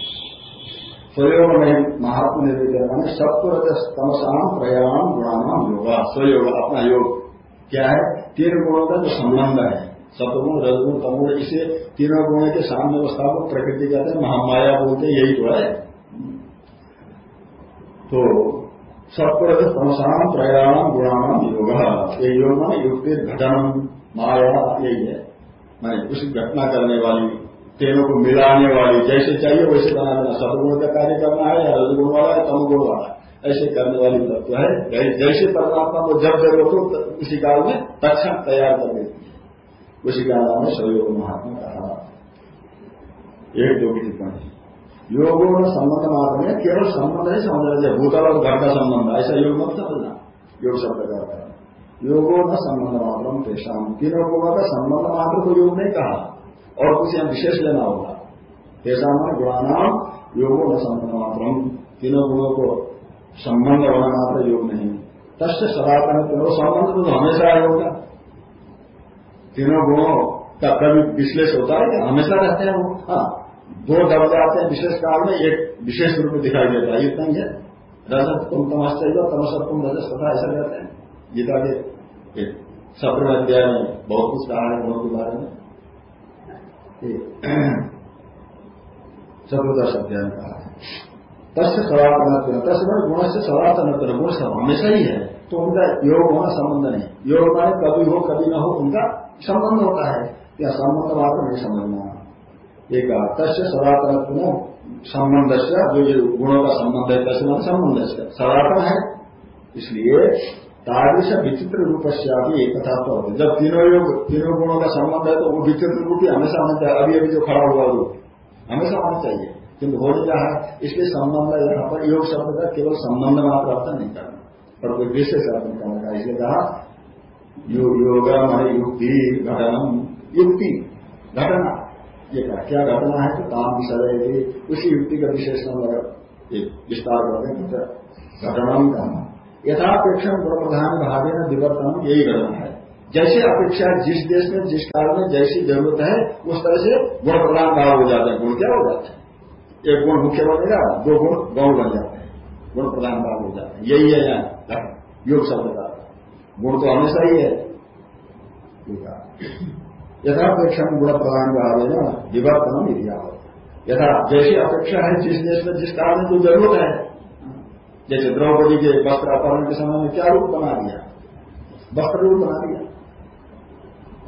Speaker 1: स्वयोग में महात्मा ने निर्विद्या माने सत्व तमसाम प्रयाण गुणानाम योगा। स्वयोग अपना योग क्या है? तीन गुणों का जो संबंध है। सतगुण, रजगुण, तमगुण, इसे तीनों गुणों के सामने अवस्था को प्रकृति कहते हैं, महामाया बोलते हैं, यही तो है। तो सत्प्रत तमसाम प्रयाणाम गुणानाम योग, ये योग युक्ति घटन माया, यही है। मैंने उस घटना करने वाली, तीनों को मिलाने वाली, जैसे चाहिए वैसे बना देना सतगुण का कार्य करना है या रजगुण वाला है, तमगुण वाला है। ऐसे करने वाली तत्व है। जैसे परमात्मा को जब ज़रूरत हो उसी काल में तक्षण तैयार कर देती उसी का नाम है सहयोग महात्मा कहा एक दो की टिप्पणी योगों में संबंध मात्र में केवल संबंध नहीं, समझ रहे भूतल और घर का संबंध ऐसा योग मत समझना योग शब्द का अर्थ योगो न संबंध मात्र तेषाम तीनों गुणों का संबंध मात्र को योग नहीं कहा, और कुछ यहाँ विशेष लेना होगा। तेषाम गुणानाम, योगो न संबंध मात्र तीनों गुणों को संबंध होना मात्र योग नहीं तस्य सदातन तीनों संबंध तो हमेशा होगा तीनों गुणों का कभी विश्लेष होता है हमेशा रहते हैं वो। हाँ। दो दब जाते हैं विशेष काल में, एक विशेष रूप में दिखाई देता है। इतना ही है। रजत तुम तमस चाहिए तमस तुम रजत कथा ऐसा रहते हैं। गीता के सप्तम अध्याय में बहुत कुछ कहा है गुणों के बारे में। चतुर्दश अध्याय में कहा है। तस्य सवातन तस् गुण से सवातन गुण सब हमेशा ही है। तो उनका योग होना संबंध नहीं। योग माने कभी हो, कभी ना हो, उनका संबंध होता है। या संबंध मात्र नहीं समझना एक तस्य सदातन संबंध से जो ये गुणों का संबंध है, तस्य संबंध से सदातन है। इसलिए तादृश विचित्र रूप से अभी एक कथा तो होती जब तीनों योग, तीनों गुणों का संबंध है तो वो विचित्र रूप ही हमेशा होना चाहिए। अभी अभी जो खड़ा हुआ रूप हमेशा होना चाहिए। किंतु हो क्या है इसलिए संबंध यहाँ पर योग शब्द का केवल संबंध मात्र नहीं करना। पर कोई विशेष नहीं करना। इसलिए कहा योग माने युक्ति घटनम युक्ति, घटना। ये कहा क्या घटना है तो काम विषय उसी युक्ति का विशेषण विस्तार करते हैं घटनाम कहना गुण प्रधान भावे न विवर्तन, यही घटना है। जैसे अपेक्षा जिस देश में, जिस काल में जैसी ज़रूरत है, उस तरह से गुण प्रधान भाव हो जाता है, गुण क्या हो जाता है? एक गुण मुख्य बनेगा, दो गुण गौण बन जाते हैं, गुण प्रधान भाव हो जाते हैं। यही है यहाँ, योग शब्द का। गुण तो हमेशा ही है। यथापेक्षा गुण प्रदान भाव है ना विवर्तन इतिहास यथा जैसी अपेक्षा है, जिस देश में जिस कारण जो ज़रूरत है। जैसे द्रौपदी के वस्त्र अपहरण के समय में क्या रूप बना दिया? वस्त्र रूप बना दिया।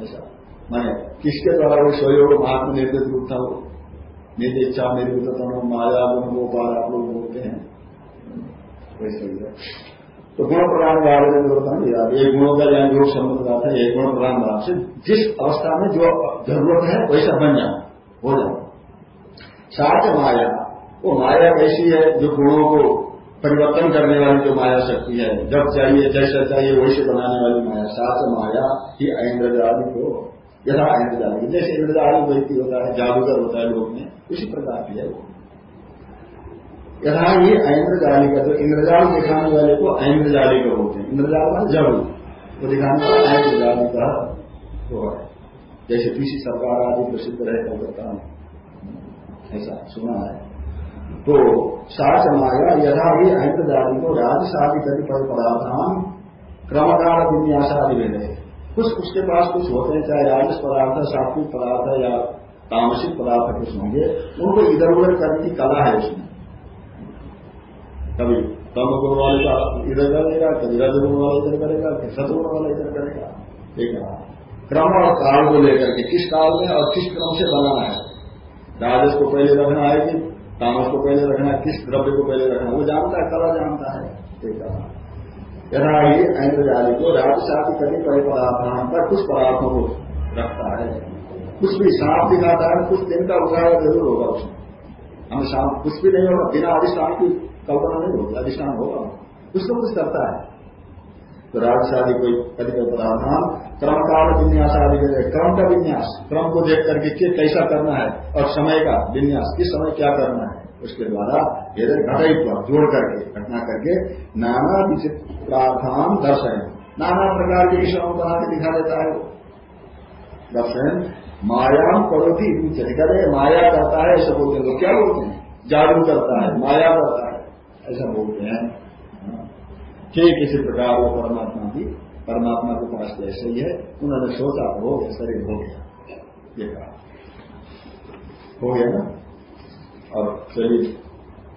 Speaker 1: ऐसा। मैंने किसके द्वारा वो सहयोग महात्मा निर्दित रूप था वो? मेरी इच्छा, मेरी माया, गुण गोपाल आप लोग बोलते हैं। वैसे ही है। तो गुण प्रधान होता है एक गुणों का या योग संबंध का था एक गुण प्रधान भाव से जिस अवस्था में जो ज़रूरत है वैसा बन जाना हो। जाओ साथ माया, वो माया कैसी है जो गुणों को परिवर्तन करने वाली जो माया शक्ति है। जब चाहिए, जैसा चाहिए वैसे बनाने वाली माया। सात माया ही इंद्रजाली को, यथा इंद्रजाली जैसे इंद्रजाली व्यक्ति होता है, जादूगर होता है लोग में, उसी प्रकार की है वो। यथा ये ऐन्द्रजाली का तो इंद्रजाल दिखाने वाले को ऐन्द्रजाली का बोलते हैं। इंद्रजाल का जब वो दिखाने वाला ऐन्द्रजाली का वो है। जैसे किसी सरकार आदि प्रसिद्ध रहे कलकत्ता में। ऐसा सुना है। तो साच माया यथा ही ऐन्द्रजाली को राजशादी कतिपय पदार्थान क्रमकाल विन्यास आदि में रहे। कुछ उसके पास कुछ होते हैं, चाहे राजस पदार्थ सात्विक पदार्थ या तामसिक पदार्थ कुछ होंगे। उनको इधर उधर करने की कला है उसमें। कभी कम गुण वाले का इधर करेगा कभी रज गुण वाला इधर करेगा कभी सतगुण वाला इधर करेगा। ठीक है। क्रम और काल को लेकर के किस काल में और किस क्रम से बनाना है? राजस को पहले रखना है कि तामस को पहले रखना है, किस द्रव्य को पहले रखना वो जानता है, कला जानता है। ठीक है। यथा ही ऐन्द्रजाली को राजशादी कभी पहले पदार्थ पर कुछ पदार्थों को रखता है। कुछ भी सांप दिखाता है, कुछ दिन का उदाहरण ज़रूर होगा उसमें। हमें सांप कुछ भी नहीं होगा, बिना अधिष्ठान की कल्पना नहीं होगी, अधिष्ठान होगा। तो कुछ करता है। तो राजशादी कोई अधिक प्रावधान क्रमकाल विन्यास आदि क्रम का विन्यास, क्रम को देख करके कि कैसा करना है और समय का विन्यास, किस समय क्या करना है, उसके द्वारा यदि घटाई जोड़ करके, घटना करके नाना विचित प्रावधान दर्शन। नाना प्रकार के ईश्वरों बना के दिखा देता है दर्शन माया पड़ोती कहते माया करता है, ऐसा बोलते क्या बोलते हैं? जादू करता है, माया करता है। ऐसा बोलते हैं। कि किसी प्रकार वो परमात्मा की, परमात्मा के पास जैसे ही है, उन्होंने सोचा हो गया शरीर हो गया। ये कहा। हो गया ना? और शरीर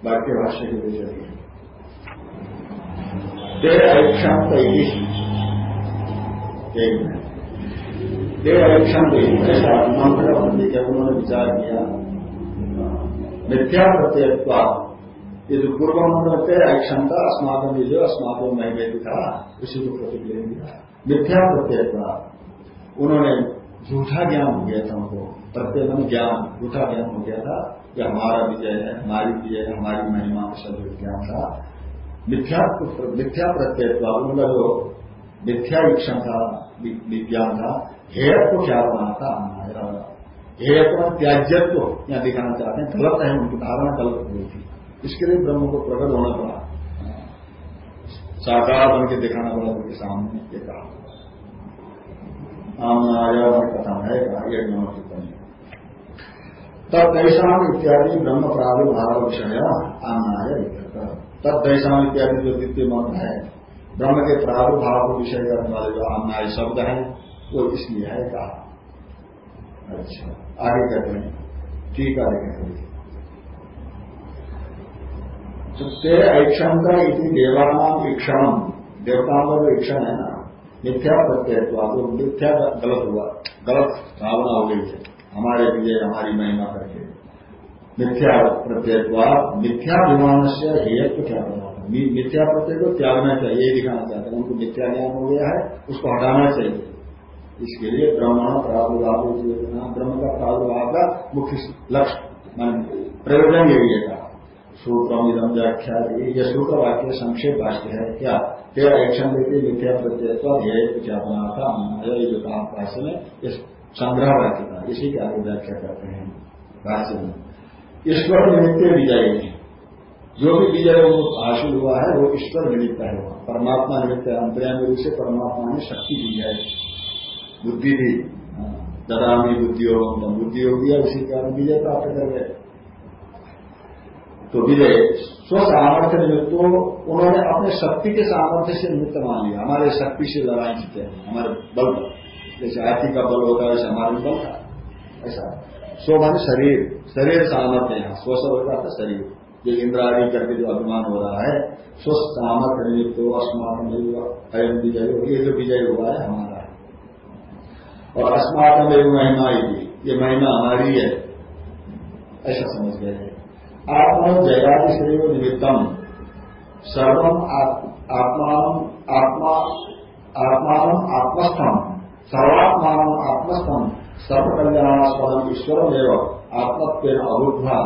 Speaker 1: वाक्य भाष्य के लिए चलिए क्षण देह क्षण ऐसा मंत्र उन्होंने विचार किया, मिथ्या प्रत्ययत्वा ये जो पूर्व मंत्र है क्षमता अस्माकम जो अस्माकम महिमे था उसी को प्रतिक्रिया दिया। मिथ्या प्रत्यय था। उन्होंने झूठा ज्ञान हो गया था उनको। प्रत्यय मन ज्ञान, झूठा ज्ञान हो गया था कि हमारा विजय है, हमारी विजय है, हमारी महिमा सब ज्ञान था। मिथ्या मिथ्या प्रत्यय उनका जो मिथ्या इच्छा था विज्ञान था हेय को क्या बना था? हेय को त्याज्यत्व, यहाँ दिखाना चाहते हैं। गलत है, उनकी धारणा गलत हुई थी। इसके लिए ब्रह्म को प्रकट होना पड़ा। साकार बन के दिखाना पड़ा उनके सामने ये कहा आमनाया कथा है। कहा तब दैशाम इत्यादि ब्रह्म प्रादुर्भाव विषय आमनाय तब दैशाम इत्यादि जो द्वितीय मंत्र है, ब्रह्म के प्रादुर्भाव को विषय करने वाले जो आमनाय शब्द है, वो इसलिए है कहा। अच्छा आगे कहते हैं। ठीक है। देखें ते का इति देवानाम ईक्षण। देवताओं का जो ईक्षण है ना। मिथ्या प्रत्यय तो मिथ्या गलत हुआ, गलत भावना हो गई है हमारे लिए, हमारी महिमा करके। मिथ्या प्रत्यय मिथ्या विमान से हेयत्व क्या बना मिथ्या प्रत्यय को त्यागना चाहिए, ये दिखाना चाहते हैं। उनको मिथ्या ज्ञान हो गया है, उसको हटाना चाहिए। इसके लिए ब्रह्म, प्रादुर्भाव ब्रह्म का प्रादुर्भाव का मुख्य लक्ष्य, मान प्रयोजन यही है। सूत्रम इधम व्याख्या ये सूत्र वाक्य संक्षेप वाक्य है क्या तेरा एक्शन देते मिथ्या प्रत्यय बना था ये जो काम भाष्य में इस संग्रह वाक्य था इसी के आगे व्याख्या करते हैं भाष्य में ईश्वर निमित्त विजय जो भी विजय हासिल हुआ है वो ईश्वर निमित्त है वहाँ परमात्मा निमित्त है अंतर्यामी रूप से परमात्मा ने शक्ति दी है बुद्धि दी ददामी बुद्धि होगा बुद्धि होगी उसी कारण विजय प्राप्त कर गए तो विजय स्व सामर्थ्य निमित्त तो उन्होंने अपने शक्ति के सामर्थ्य से निमित्त मान लिया। हमारे शक्ति से लड़ाई जीते हैं, हमारे बल पर। जैसे हाथी का बल होता है, वैसे हमारे बल था ऐसा। स्व मान शरीर शरीर सामर्थ्य यहाँ स्व होता था शरीर। जो इंद्रादी करके जो अभिमान हो रहा है स्व सामर्थ्य निमित्त अस्मात अयम विजय ये जो विजय हुआ है, हमारा है। और अस्मात में महिमा ये महिमा हमारी है। ऐसा समझ गए आत्मा जयादि शरीर निमित्तम सर्वम आत्मा आत्मा आत्मान आत्मस्थम सर्वात्मान आत्मस्थम सर्वकल्याणास्पदम ईश्वर एवं आत्मत्व अबुद्धा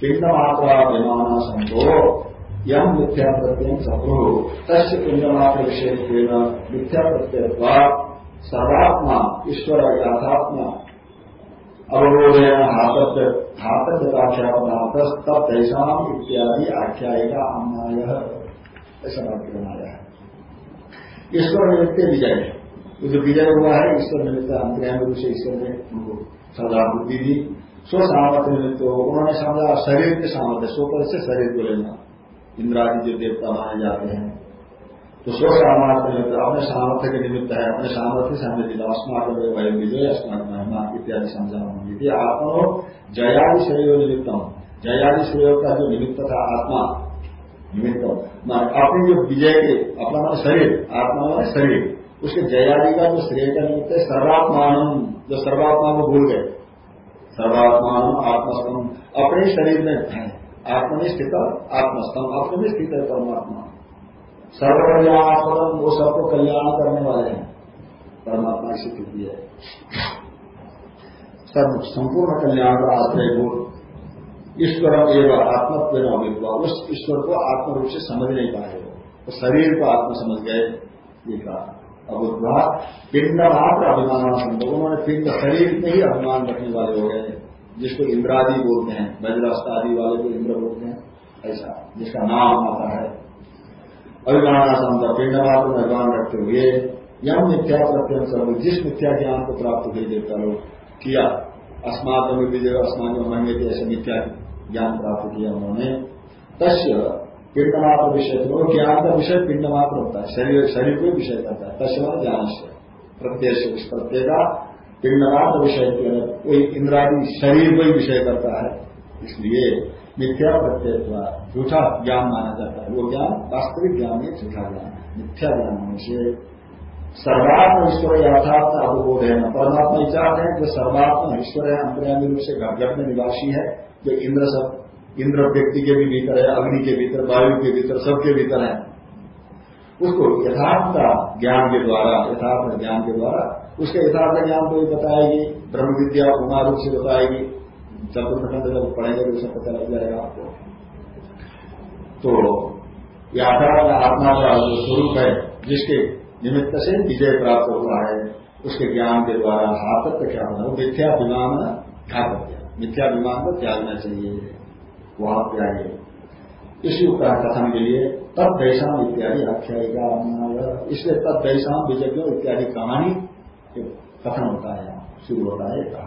Speaker 1: पिंडमात्रा विमाना संतो यम मिथ्या प्रत्यय शत्रु तस् पिंडमात्र विषय मिथ्या प्रत्यय सर्वात्मा ईश्वर यथात्मा अवरोधेन हाथत्याख्यापदार्थस्तब दैशाम इत्यादि आख्यायिका अन्याय ऐसा वाक्य बनाया है ईश्वर निमित्त विजय वो जो विजय हुआ है ईश्वर निमित्त अंतर्याम रूप से ईश्वर ने उनको सदा बुद्धि दी स्व सामर्थ्य निमित्त उन्होंने समझा शरीर के सामर्थ्य स्वपर से शरीर को लेना इंद्रादि जो देवता माने जाते हैं तो स्व सामर्थ्य निमित्त अपने सामर्थ्य के निमित्त है, अपने सामर्थ्य से हमें दिला अस्माक वय विजय अस्माक महिमा, इत्यादि समझा होंगे। आत्मा जयादि श्रेय निमित्तम जयादि श्रेय का जो निमित्त था आत्मा, निमित्त अपने जो विजय के, अपना मान शरीर, आत्मा मान शरीर। उसके जयादि का जो श्रेय का निमित्त है सर्वात्मान जो सर्वात्मा को भूल गए। सर्वात्मान आत्मस्तम। अपने शरीर में है। आत्मा आत्मस्तम। अपने स्थित है परमात्मा। सर्व कल्याणास्पदम वो सबको कल्याण करने वाले हैं। परमात्मा की स्थिति है। सर्व, संपूर्ण कल्याण का आश्रय गुण ईश्वर एवं आत्मत्व उस ईश्वर को आत्म रूप से समझ नहीं पाए वो। तो शरीर को आत्म समझ गए, ये कहा। अब अबुद्धा पिंड मात्र अभिमान संभव उन्होंने पिंड शरीर में ही अभिमान रखने वाले हो गए जिसको इंद्रादि बोलते हैं वज्रास्त्र आदि वाले को इंद्र बोलते हैं, ऐसा, जिसका नाम आता है। अभिमान समझा पिंड मात्र में अभिमान रखते हुए यम मिथ्या प्रत्यय सर्व जिस मिथ्या ज्ञान को प्राप्त हुई देवता लोग किया। अस्मात में विजय अस्मान महँगे के ऐसे मिथ्या ज्ञान प्राप्त किया उन्होंने। तस्य पिंड मात्र विषय तो ज्ञान का विषय पिंड मात्र होता है, शरीर शरीर को विषय करता है मान ज्ञान से। प्रत्यय से उस प्रत्यय का पिंड मात्र विषय कोई इंद्रादि शरीर को ही विषय करता है, इसलिए मिथ्या प्रत्यय झूठा ज्ञान माना जाता है। वो ज्ञान वास्तविक ज्ञान है झूठा ज्ञान है। मिथ्या ज्ञान होने से सर्वात्म ईश्वर यथार्थ अवबोध है परमात्मा विचार है, जो सर्वात्म ईश्वर है, अंतर्यामी रूप से घट में निवासी है, जो इंद्र सब, इंद्र व्यक्ति के भी भीतर है, अग्नि के भीतर, वायु के भीतर, सबके भीतर है। उसको यथार्थ ज्ञान के द्वारा, यथार्थ ज्ञान के द्वारा, उसके यथार्थ ज्ञान को बताएगी ब्रह्म विद्या कुमार रूप से बताएगी। चतुर्थ जब पढ़ेंगे तो उसे पता लग जाएगा आपको तो व्याकरण आत्मा का जो स्वरूप है, जिसके निमित्त से विजय प्राप्त हुआ है, उसके ज्ञान के द्वारा हाथक क्या होना मिथ्या विमान घातक मिथ्या विमान को त्यागना चाहिए। वहाँ त्यागे इसी का कथन के लिए तब दैशाम इत्यादि आख्यायिका इसलिए तब दैशाम विजय, इत्यादि कहानी कथन होता है, शुरू होता है कहा।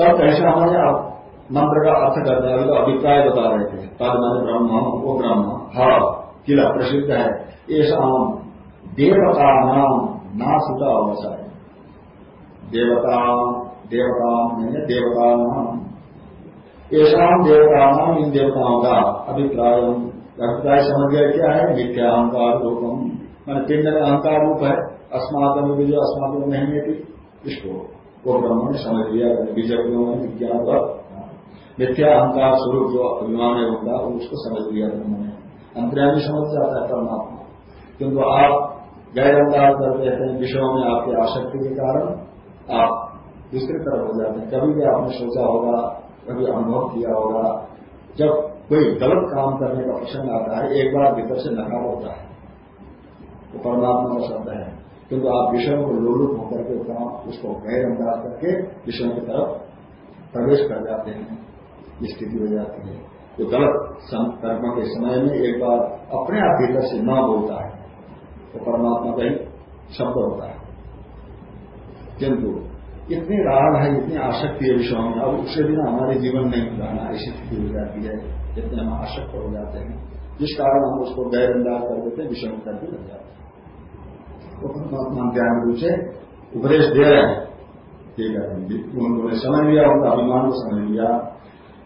Speaker 1: तब कैसे हमारे आप मंत्र का अर्थ हैं, अभी तो अभिप्राय बता रहे थे। तद मन ब्रह्म वो ब्रह्म ह, किला प्रसिद्ध है। ऐसा देवता नाम ना सुधा अवसर। देवता देवता देवता नाम ऐसा देवता नाम इन देवताओं का अभिप्राय। अभिप्राय समझ गया क्या है? मिथ्या अहंकार रूपम मैंने पिंड अहंकार रूप है। अस्माकम जो अस्माकम नहीं है इसको। वो ब्रह्म ने समझ लिया ने विज्ञान पर मिथ्या अहंकार स्वरूप जो अभिमान है उनका उसको समझ लिया ब्रह्म ने। अंतर्यामी समझ जाता है परमात्मा। किंतु आप गैर अंदाज कर देते हैं, विषयों में आपकी आसक्ति के कारण आप दूसरी तरफ़ हो जाते हैं। कभी भी आपने सोचा होगा, कभी अनुभव किया होगा, जब कोई गलत काम करने का प्रसंग आता है, एक बार भीतर से नकार होता है। वो परमात्मा का शब्द है। किंतु आप विषयों को लोलुप होकर के उसको गैर अंदाज करके विषयों की तरफ़ प्रवेश कर जाते हैं स्थिति हो जाती है। जो गलत कर्म के समय में एक बार अपने आप भीतर से न बोलता है तो परमात्मा का ही शब्द होता है। किंतु इतनी राग है, इतनी आसक्ति है विषयों में, अब उससे बिना हमारे जीवन नहीं रहना ऐसी स्थिति हो जाती है, जितने हम आसक्त हो जाते हैं, जिस कारण हम उसको गैर अंदाज कर देते हैं, विषय करके लग जाते हैं। परमात्मा ज्ञान रूप से उपदेश दे रहे हैं। ठीक है उन्होंने समझ लिया, उनका अभिमान को समझ लिया।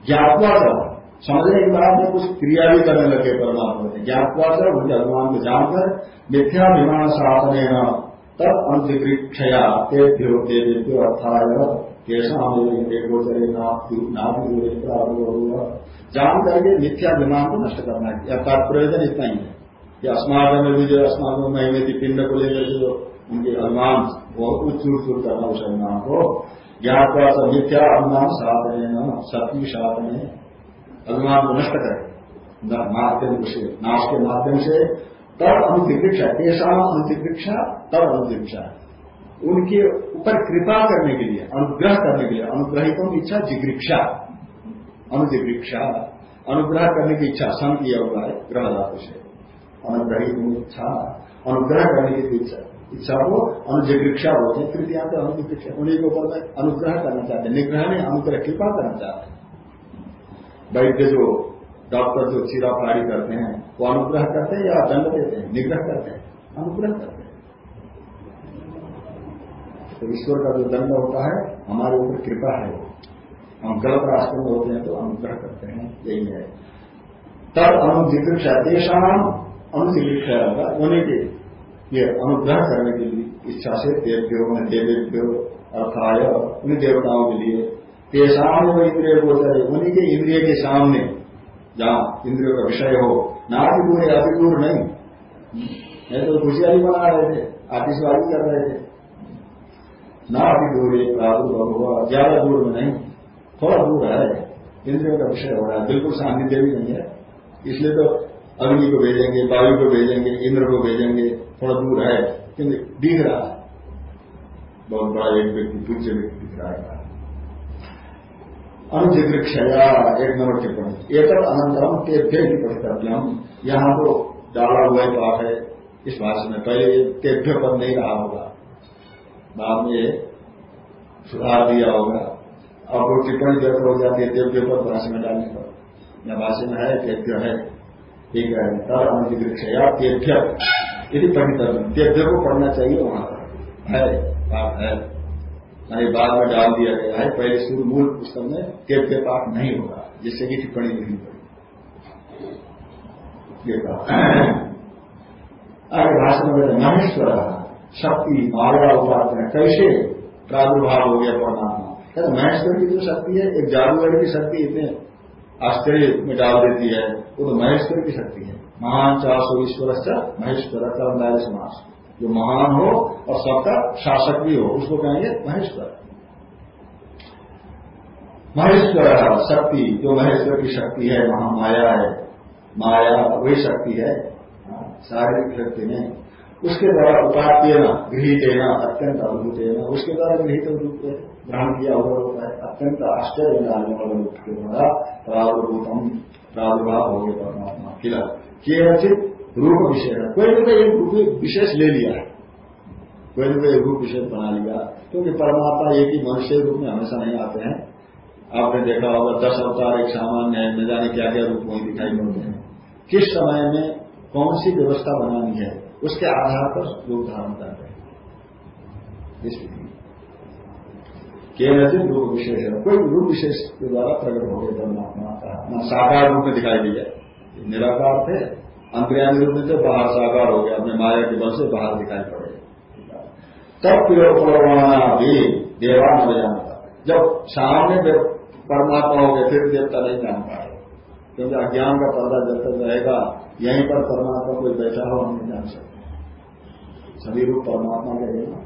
Speaker 1: ज्ञापवा कर समझने के बाद में कुछ क्रिया भी करने लगे परमात्मा ने ज्ञापवा कर उनके अभिमान को जानकर मिथ्याभिमान साधन तब अंतरिक्षया तेभ्यो देवेभ्यो अर्थाय गोचरे नाभि जान करके मिथ्या विमान को नष्ट करना है। या प्रयोजन इतना ही है। कि अस्माद में भी जो अस्माद में पिंड को लेकर जो उनके अनुमान बहुत उच्च उच्च करना उस अनुमान को ज्ञान का मिथ्या अनुमान साधने सत्य साधने अनुमान को नष्ट करे माध्यम से नाश के माध्यम से तब अनुदिक्षा ऐसा अनुदिक्षा तब अनुदिक्षा उनके ऊपर कृपा करने के लिए अनुग्रह करने के लिए अनुग्रहितों की इच्छा जिग्रिक्षा अनुजिग्रिक्षा अनुग्रह करने की इच्छा सम किया हुआ है ग्रह धातु से अनुग्रहित इच्छा अनुग्रह करने की इच्छा इच्छा को अनुजिग्रिक्षा बोलते हैं। तृतीया तो अनुजिग्रिक्षा उन्हीं के ऊपर में अनुग्रह करना चाहते हैं। निग्रह में अनुग्रह कृपा करना चाहते हैं। वैद्य जो, डॉक्टर जो चीरा फाड़ी करते हैं, वो अनुग्रह करते हैं या दंड देते हैं? निग्रह करते हैं। अनुग्रह करते हैं। तो ईश्वर का जो दंड होता है, हमारे ऊपर कृपा है। हम गलत रास्ते में होते हैं तो अनुग्रह करते हैं। यही है। तब अनुजिकृक्षा देशान अनुजिकृक्षा होगा उन्हीं के ये अनुग्रह करने के लिए इच्छा से देव्यो में देवेभ्यो, अर्थाय उन्हीं देवताओं के लिए तेषाम इंद्रिय गोचर, उन्हीं के इंद्रिय के सामने, जहाँ इंद्रियों का विषय हो, ना भी दूर अति दूर नहीं। नहीं तो खुशियाली बना रहे थे, आतिशबाजी कर रहे थे। ना अति दूर प्रादुर्भाव हुआ ज़्यादा दूर में नहीं, थोड़ा दूर है, इंद्रियों का विषय हो रहा है, बिल्कुल सान्निध्य भी नहीं है। इसलिए तो अग्नि को भेजेंगे, वायु को भेजेंगे, इंद्र को भेजेंगे। थोड़ा दूर है, किंतु दिख रहा है। बहुत बड़ा एक व्यक्ति पूज्य व्यक्ति दिख रहा है। अनुजिग्रिक्षया एक नंबर टिप्पणी। एक अनंतरम तेभ्य ही हम यहाँ तो डाला हुआ ही पाठ है, इस भाषा में। पहले तेभ्य पद नहीं रहा होगा। बाद में सुधार दिया होगा। अब वो टिप्पणी व्यक्त हो जाती है, तेभ्य पद भाषा में डालने पर। या भाषा में है, तेभ्य है। ठीक है अनुजिग्रिक्षया तेभ्य यदि पठितव्य तेभ्य को पढ़ना चाहिए, वहाँ पर। है पाठ है। नहीं, बाद में डाल दिया गया है, पहले शुरू मूल पुस्तक में के पाठ नहीं होगा, जिससे कि टिप्पणी लिखनी पड़ी आगे भाषण में महेश्वर शक्ति माया उपाधि कैसे प्रादुर्भाव हो गया कहते महेश्वर की जो शक्ति है, एक जादूगर की शक्ति इतने आश्चर्य में डाल देती है। वो तो महेश्वर की शक्ति है। महान चाशो ईश्वर महेश्वर कर्मदारी समाज जो महान हो और सबका शासक भी हो, उसको कहेंगे महेश्वर। महेश्वर शक्ति, जो महेश्वर की शक्ति है, महामाया है। माया वही शक्ति है शारीरिक शक्ति में उसके द्वारा उपाध्य न गृहित है ना अत्यंत अद्भुत है उसके द्वारा गृहित रूप से ग्रहण किया हुआ होता है, अत्यंत आश्चर्य डालने वाले रूप के द्वारा प्रादुर्भूतम, प्रादुर्भाव हो गया परमात्मा किला केवचित रूप विशेष कोई ना कोई रूप विशेष ले लिया है। कोई ना कोई रूप विशेष बना लिया क्योंकि परमात्मा एक ही मनुष्य रूप में हमेशा नहीं आते हैं। आपने देखा होगा, दस अवतार एक सामान्य है, न जाने क्या क्या रूप वहीं दिखाई पड़ते हैं। किस समय में कौन सी व्यवस्था बनानी है? उसके आधार पर रूप धारण कर रहे हैं। केवल रूप विशेष है। कोई रूप विशेष के द्वारा प्रकट हो गए परमात्मा का न साकार रूप में दिखाई दिया निराकार थे अंतर्यामी रूप में से बाहर साकार हो गया। अपने माया के बल से बाहर दिखाई पड़े। तब पिरोपरवाना भी देवा जब सामने परमात्मा हो गए, फिर देवता नहीं जान पाए। क्योंकि अज्ञान का पर्दा जब तक रहेगा यहीं पर परमात्मा कोई बैठा हो हम नहीं जान सकते। सभी रूप परमात्मा के हैं।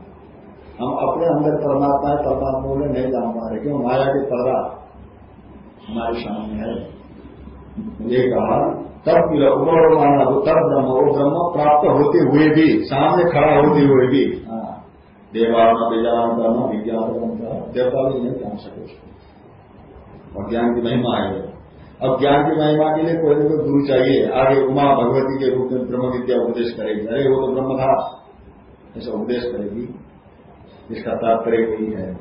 Speaker 1: हम अपने अंदर परमात्मा है परमात्मा में नहीं जान पा रहे। क्यों? माया के पर्दा हमारे सामने है। ये कहा तब उपरमाना तब ब्रह्म वो ब्रह्म प्राप्त होते हुए भी सामने खड़ा होते हुए भी हाँ, देवाना विजान करना विज्ञान करना देवता भी नहीं जान सके उसको। और ज्ञान की महिमा है। अब ज्ञान की महिमा के लिए कोई ना कोई गुरु चाहिए। आगे उमा भगवती के रूप में ब्रह्म विद्या उपदेश करेगी। अरे, वो तो ब्रह्म था। ऐसा उपदेश करेगी। इसका तात्पर्य वही है।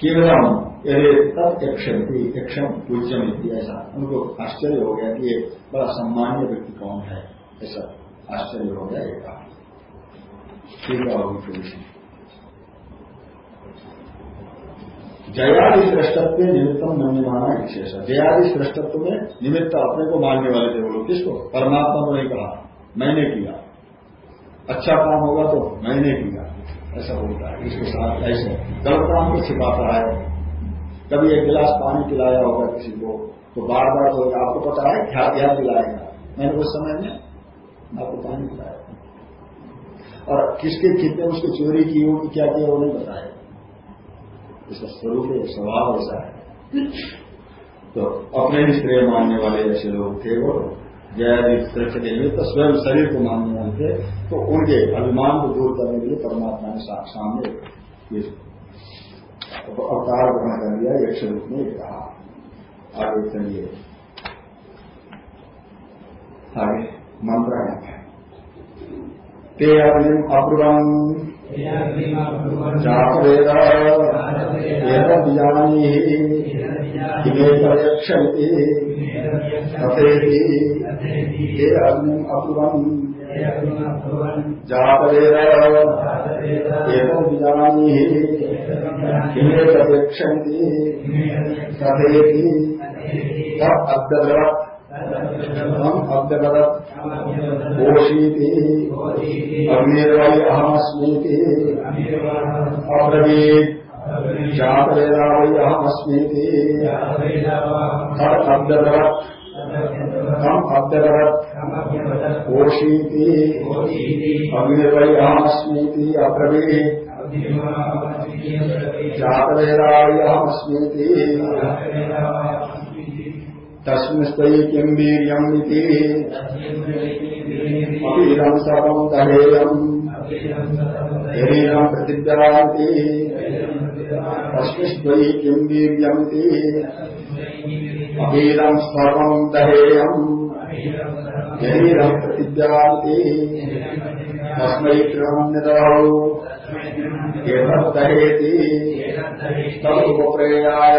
Speaker 1: केवलम यदि तब यक्षंती यक्षम पूज्यम ऐसा। उनको आश्चर्य हो गया कि ये बड़ा सम्मान्य व्यक्ति कौन है? ऐसा आश्चर्य हो गया एक ठीक है होगी थोड़ी सी जयादि श्रेष्ठत्व निमित्तम माना विशेष। जयादि श्रेष्ठत्व में निमित्त अपने को मानने वाले थे वो लोग। किसको? परमात्मा को नहीं कहा। मैंने किया। अच्छा काम होगा तो मैंने किया। ऐसा होता है। इसके साथ ऐसे। गलत काम को छिपाता है। कभी एक गिलास पानी पिलाया होगा किसी को तो बार बार होगा आपको पता है, क्या क्या पिलाएगा? मैंने उस समय में आपको पानी पिलाया। और किसके कितने उसको चोरी की होगी क्या किया, वो नहीं बताया। इसका स्वरूप है स्वभाव ऐसा है। तो अपने ही श्रेय मानने वाले ऐसे लोग थे वो। जय वृक्ष के लिए तो स्वयं शरीर को मानने वाले थे। तो उनके अभिमान को दूर करने के लिए परमात्मा ने सामने अवतार ग्रहण कर लिया एक स्वरूप में कहा। आगे चलिए। आगे मंत्र है। ते अग्निम अब्रुवम जातवेद एतद्यानी इमे प्रयक्षन्ति तथेति ते अग्निम अब्रुवम जातवेद एतद्यानी इमे प्रयक्षन्ति तथेति तत् अब्दवत् हम अव्यवदत घोषीति अग्निर्वय अहमस्मीति अब्रवीत चातरेरा वै अहमस्मीति तद अव्यवदत हम अव्यवदत घोषीति अग्निर्वय अहमस्मीति अब्रवीत चातरेरा वै अहमस्मीति तस्मिस्तयी किम वीरियम अभिरम सर्वम दहेयम शरीरम प्रतिद्यान्ति तस्मिस्तयी किम वीरियम अभिरम सर्वम दहेयम शरीरम प्रतिद्यान्ति तस्मै तदुपप्रेयाय।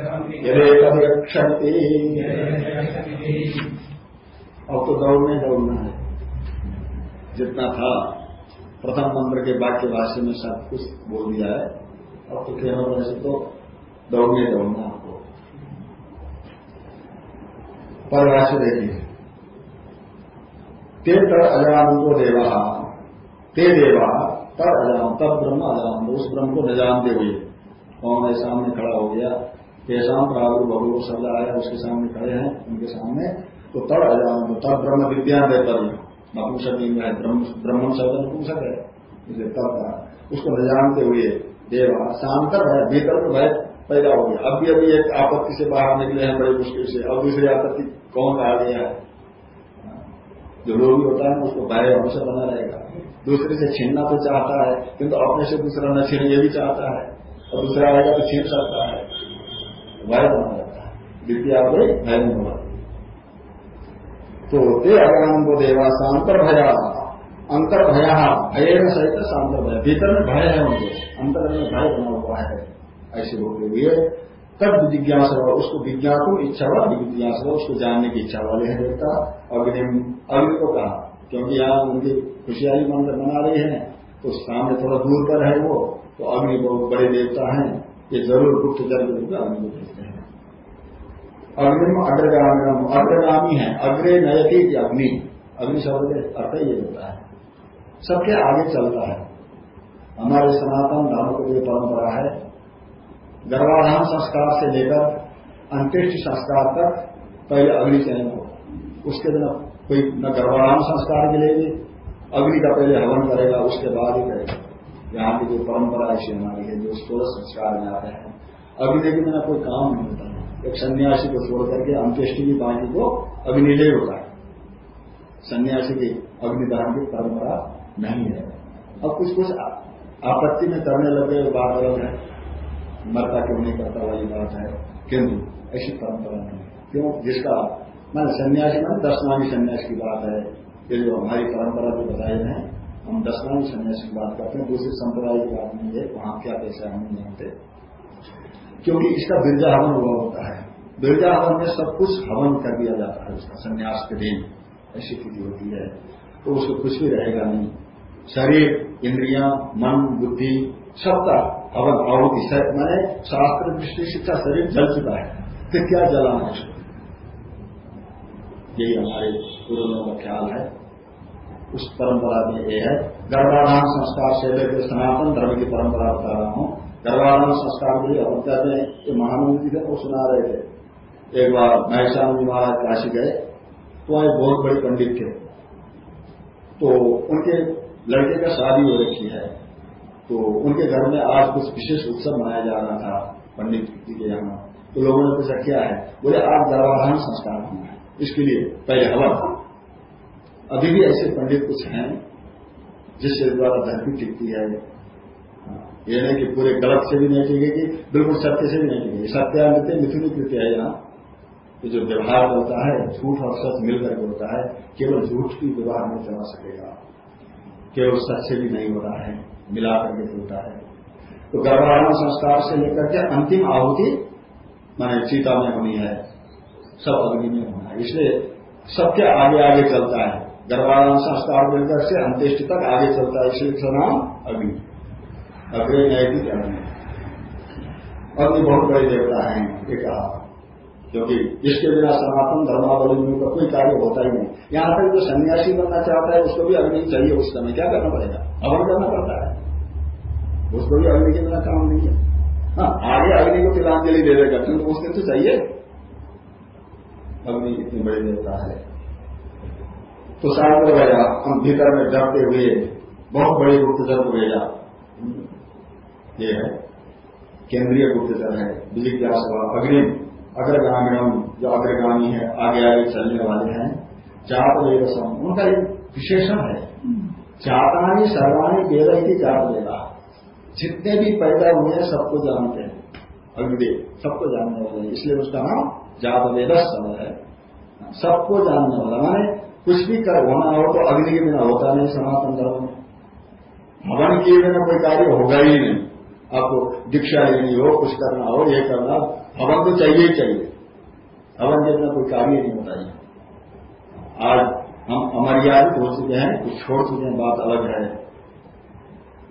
Speaker 1: यदेक्षति अब तो दौड़ने दौड़ना है जितना था प्रथम मंत्र के वाक्य भाष्य में सब कुछ बोल दिया है, अब तो केवल वैसे तो दौड़ने दौड़ना आपको। परिभाषा देखिए। ते तर अजानंदो देवा, ते देवा, तर अजान तब ब्रह्म अजानंद उस ब्रह्म को न जानते हुए। कौन है सामने खड़ा हो गया? तेषाम प्रागुर बहु शब्द आया, उसके सामने खड़े हैं, उनके सामने। तो तब अजान तब ब्रह्म विद्या पर नपुंसक है, ब्रह्म शब्द नपुंसक है। इसलिए तब उसको न जानते हुए, देवा, शांतर है भीतर भय पैदा हो गया। अभी अभी एक आपत्ति से बाहर निकले हैं, बड़ी मुश्किल से। अब दूसरी आपत्ति कौन आ गया है? जो लोग होता है उसको भय हमेशा बना रहेगा। दूसरे से छीनना तो चाहता है, किंतु अपने से दूसरा न छीन, ये भी चाहता है। और दूसरा आएगा तो छीन सकता है। भय बना रहता है। विद्या भय भय में तो ते अज्ञान को देवा सांतर भया। अंतर भया भय सहित सांतर भय। भीतर में भय है उनके, अंतर में भय बना हुआ है। ऐसे होते हुए तब जिज्ञास उसको को इच्छा वाला जिज्ञास उसको जानने की इच्छा वाले हैं देवता। अग्नि अग्नि को कहा, क्योंकि यहाँ उनकी खुशियारी मंदिर बना रहे हैं तो सामने थोड़ा दूर पर है वो तो अग्नि बहुत बड़े देवता हैं। ये ज़रूर गुप्त जल के रूप में अग्नि कहते हैं। अग्निम अग्रगामी अग्रगामी है, अग्रे नयती अग्नि। अग्नि शब्द अर्थ ये होता है। सबके आगे चलता है। हमारे सनातन धर्म की जो परंपरा है, गर्भाधान संस्कार से लेकर अंत्येष्ट संस्कार तक पहले अग्नि चयन हो उसके बिना कोई न गर्भाधान संस्कार भी अग्नि का पहले हवन करेगा, उसके बाद ही करेगा। यहाँ की जो परंपरा ऐसी हमारी है, जो सोलह संस्कार में आते हैं। अभी देखिए मेरा कोई काम नहीं होता एक सन्यासी को छोड़ करके अंत्येष्टि की बाकी को अग्निदेव होता है। सन्यासी की अग्निदान की परंपरा नहीं है। अब कुछ कुछ आपत्ति में करने लगे बात अलग है। मरता क्यों नहीं, करता वाली बात है। किंतु ऐसी परंपरा नहीं क्यों? जिसका मान सन्यासी मान दसवानी सन्यास की बात है। ये जो हमारी परंपरा जो बताए हैं हम दसवां सन्यासी की बात करते हैं, दूसरे संप्रदाय की बात नहीं है, वहाँ क्या कैसे हम नहीं जानते क्योंकि इसका बिरजा हवन हुआ होता है। बिरजा हवन में सब कुछ हवन कर दिया जाता है उसका संन्यास के दिन। ऐसी स्थिति होती है तो उसको कुछ भी रहेगा नहीं। शरीर, इंद्रिया, मन, बुद्धि, सबका हवन। आहुति मैंने शास्त्र दृष्टि शिक्षा शरीर जल चुका है तो क्या जलाना है यही हमारे पूर्वों का ख्याल है। उस परंपरा में ये है। गर्भाधान संस्कार से लेकर सनातन धर्म की परंपरा बता रहा हूँ। गर्भाधान संस्कार लिए हम कहते हैं जी थे वो सुना रहे थे एक बार महसानंद महाराज काशी गए तो वहाँ बहुत बड़े पंडित थे। तो उनके लड़के का शादी हो रखी है। तो उनके घर में आज कुछ विशेष उत्सव मनाया जा रहा था पंडित जी के यहाँ। तो लोगों ने पूछा, क्या है? बोले आज गर्भाधान संस्कार होना है। इसके लिए पहले हवा था अभी भी ऐसे पंडित कुछ हैं जिसके द्वारा धरती टिकती है, ये नहीं कि पूरे गलत से भी नहीं टिकेगी, बिल्कुल सत्य से भी नहीं टिकेगी। सत्यान्वित मिथुन कृत्य है यहाँ। तो जो व्यवहार होता है, झूठ और सच मिलकर के होता है, केवल झूठ की व्यवहार नहीं चला सकेगा। केवल सच से भी नहीं हो रहा है, मिला करके होता है। तो गर्भारण संस्कार से लेकर के अंतिम आहुति, माने चीता में होनी है, सब अग्नि में होना है। इसलिए सबके आगे आगे चलता है। गर्भाधान संस्कार मिलकर से अंत्येष्टि तक आगे चलता है। इसलिए नाम अग्नि। अग्नि नैतिक अग्नि। अग्नि बहुत बड़े देवता है, ये कहा। क्योंकि इसके बिना सनातन धर्मावलंबियों का कोई कार्य होता ही नहीं। यहाँ तक जो सन्यासी बनना चाहता है, उसको भी अग्नि चाहिए उस समय। क्या करना पड़ेगा? हवन करना पड़ता है। उसको भी अग्नि के बिना काम नहीं है। हाँ आगे अग्नि को तिलांजलि दे देगा क्योंकि उस दिन तो चाहिए। अग्नि इतनी बड़ी देवता है। तो शांत गया हम भीतर में डरते हुए बहुत बड़े गुप्तचर को भेजा। ये है। केंद्रीय गुप्तचर है। विजिज्ञास अग्नि अग्रगामी जो अग्रगामी है, आगे आगे चलने वाले हैं। जात वेदसम उनका एक विशेषण है। जातानी सर्वाणी वेद की जात वेदा। जितने भी पैदा हुए हैं, सबको जानते हैं। अग्निदेव सबको जानने वाले हैं। इसलिए उसका नाम जात वेद समय है। सबको जानने वाला। माने कुछ भी कर, होना हो तो अग्नि के बिना होता नहीं, सनातन धर्म। में हवन किए बिना कोई कार्य होगा ही नहीं। आपको दीक्षा लेनी हो, कुछ करना हो, ये करना हवन तो चाहिए ही चाहिए। हवन के बिना कोई कार्य नहीं होता ही। आज हम अमर्यादित हो चुके हैं, कुछ छोड़ चुके हैं, बात अलग है।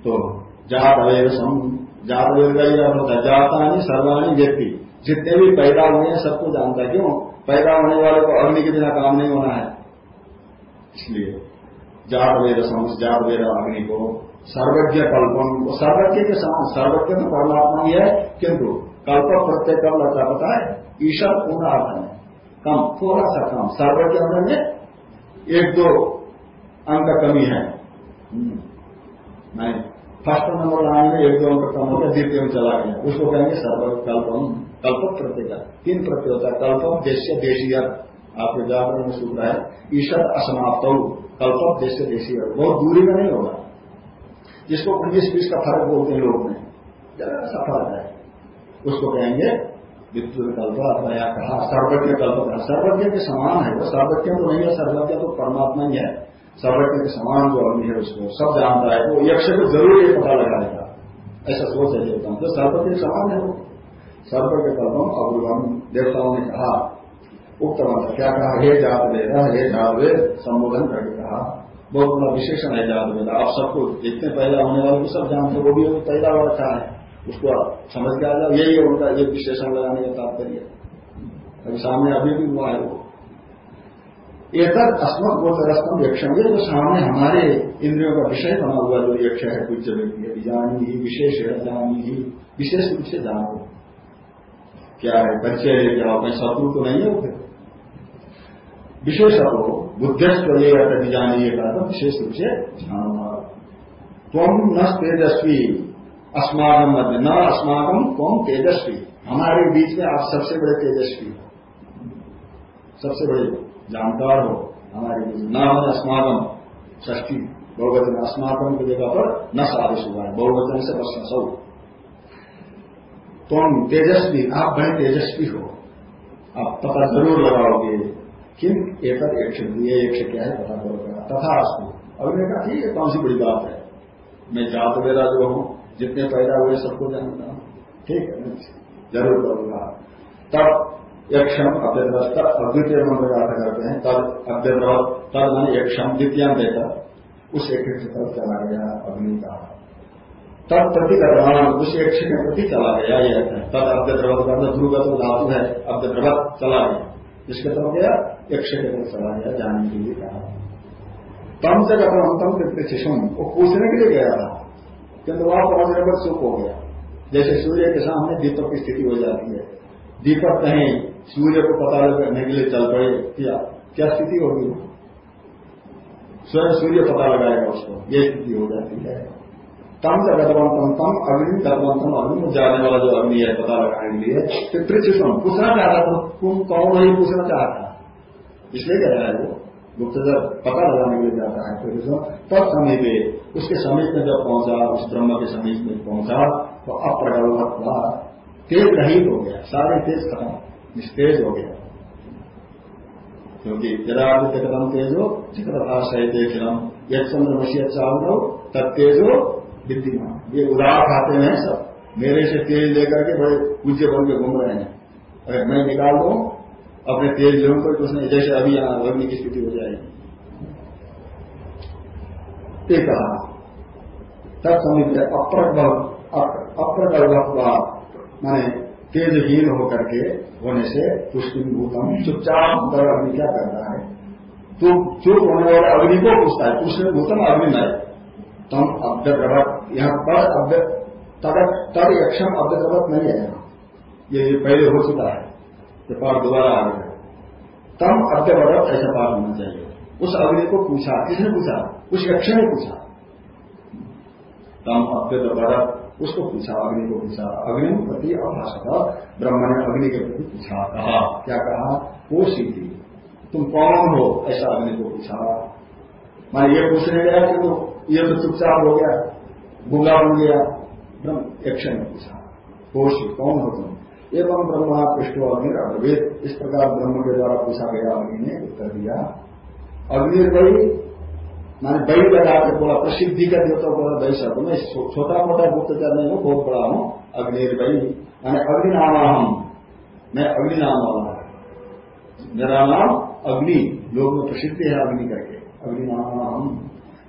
Speaker 1: तो जात अवेद सम जात अवेद का यह होता है सर्वाणी, व्यक्ति। जितने भी पैदा हुए हैं, सबको जानता है क्यों? पैदा होने वाले को अग्नि के बिना काम नहीं होना है। इसलिए जात वेद समझ जात वेद अग्नि को सर्वज्ञ कल्पम वो सर्वज्ञ के समान, सर्वज्ञ में परमात्मा ही है, किंतु कल्प प्रत्यय कब लगता पता है, ईश्वर पूर्ण अर्थ है। कम, थोड़ा सा कम, सर्वज्ञ में एक दो अंक कमी है। हम्म। नहीं, फ़र्स्ट नंबर लाने में एक दो अंक कम हो गया, द्वितीय में चला गया। उसको कहेंगे सर्वकल्पम कल्प प्रत्यय तीन प्रत्यय होता है कल्पम देश्य, देशीय। आपके व्याकरण में सूत्र है ईश्वर असमाप्त कल्पम देश्य देशीय बहुत दूरी में नहीं होगा। जिसको उन्नीस बीस का फ़र्क बोलते हैं लोग में, जरा सा फ़र्क है। उसको कहेंगे विद्युत कल्प या कहा सर्वज्ञ कल्प कहा, सर्वज्ञ के समान है। वो सर्वज्ञ तो नहीं है, सर्वज्ञ तो परमात्मा ही है। सर्वज्ञ के समान जो अग्नि है उसको सब जानता है। वो यक्ष को ज़रूर ये पता लगाएगा। ऐसा सोच है देवता तो सर्वज्ञ समान है वो। सर्वज्ञ के कर्मम देवताओं ने कहा उक्त मंत्र क्या कहा? हे जात वेद हे जात वेद संबोधन करके कहा। बहुत बड़ा विशेषण है जात वेद आप सबको जितने पैदा होने वाले, सब जानते वो भी पैदा हो रखा है। उसको समझ के आ जाओ, यही है उनका, ये विशेषण लगाने का तात्पर्य। अभी सामने अभी भी हुआ है वो। एक अस्मत गोचरस्तम यक्षण ये जो सामने हमारे इंद्रियों का विषय बना हुआ जो यक्ष है कुछ व्यक्ति है। जानी ही, विशेष है जानी ही, विशेष रूप से जानो। क्या है? बच्चे ले जाओ मैं शत्रु तो नहीं है फिर? विशेष हो बुद्धिस्ट कभी जानिए का तो विशेष रूप से जानो तुम न तेजस्वी अस्मागम मध्य न अस्मागम तुम तेजस्वी। हमारे बीच में आप सबसे बड़े तेजस्वी हो। सबसे बड़े जानकार हो। हमारे बीच न अस्मागम ष्ठी बहुवचन अस्माकम की जगह पर न साधिश हुआ है। बहुवचन से बस सौ। तुम तेजस्वी, आप बड़े तेजस्वी हो। आप पता ज़रूर लगाओगे किम? एक ये क्या है? पता करो तथा उसको अग्नि कहा, ठीक है, कौन सी बड़ी बात है? मैं जात मेरा जो हूँ, जितने पैदा हुए सबको जानता हूँ। ठीक है ज़रूर करूँगा। तब एक क्षण अव्यद्रवत तब अद्वितीय मंत्र का अर्थ करते हैं। तब अव्यद्रवत तब मैंने क्षण द्वितीय देकर उस एक तरफ़ चला गया, अग्नि का। तब प्रति करवान उस एक के प्रति चला गया, ये तब का ध्रुवगत धातु है। अव्यद्रवत चला गया। इसके तरफ़ गया यक्ष के तरफ़ चला गया जानने के लिए कहा। तम से तम पितृशिशुम वो पूछने के लिए गया था। किंतु वहाँ पहुँचने पर चुप हो गया। जैसे सूर्य के सामने दीपक की स्थिति हो जाती है। दीपक कहीं सूर्य को पता लगने के लिए चल पड़े। क्या क्या स्थिति होगी? स्वयं सूर्य पता लगाएगा उसको। ये स्थिति हो जाती है। तम से गतवंतम तम अग्नि गतवंतम अग्नि जाने वाला जो अग्नि है, पता लगाने के लिए पितृशिशुम पूछना चाहता था, तुम कौन नहीं पूछना चाहता इसलिए कह रहा है वो गुप्तधर पता लगाने के लिए जाता है तो तब समय पे उसके समीप में जब पहुँचा, उस ब्रह्म के समीप में पहुँचा तो अप्रगल्भत हुआ तेज रहित हो गया, सारे तेज खत्म, निस्तेज हो गया। क्योंकि जरादित्य कदम तेज हो चित्रभाषय तेजम मसीह चाल हो तब तेज हो विद्यमान ये उदार खाते हैं सब। मेरे से तेज लेकर के बड़े पूज्य बन के घूम रहे हैं। अगर मैं निकाल दू, अपने तेज लोगों को उसने जैसे अभी यहाँ अग्नि की स्थिति हो जाएगी। एक कहा, तब समीप अप्रगल्भ माने तेजहीन होकर के होने से पुष्पिन भूतम चुपचाप होकर अग्नि क्या करता है? तो चुप होने वाले अग्नि को पूछता है पुष्पिन भूतम अग्नि में तम प्रभत यहाँ पर अव्य तब यक्षम अव्य प्रभत नहीं है ये पहले हो चुका है, ये पाठ दोबारा आ गया। तम अद्यवरत ऐसा पाठ होना चाहिए। उस अग्नि को पूछा, किसने पूछा? उस यक्ष ने पूछा। तम अद्यवरत उसको पूछा, अग्नि को पूछा। अग्नि प्रति अभाषक ब्रह्म ने अग्नि के प्रति पूछा, कहा, क्या कहा? वो सीधी तुम कौन हो? ऐसा अग्नि को पूछा। मैं ये पूछने गया कि तो ये तो चुपचाप हो गया। गुंगा बन गया यक्ष ने पूछा कोशी, कौन हो तुम? एवं ब्रह्मा पृष्ठ अग्नि अग्रवेद इस प्रकार ब्रह्म के द्वारा पूछा गया, अग्नि ने उत्तर दिया। अग्निर्वयी मैंने बई लगा के बोला, प्रसिद्धि का देवता बोला वही शब्द मैं छोटा मोटा गुप्तचर नहीं हूँ, बहुत बड़ा हूँ। अग्निर्वयी मैंने अग्नि नाम हम। मैं अग्नि नाम वाला मेरा नाम अग्नि। लोग में प्रसिद्ध है अग्नि करके। अग्नि नाम हम।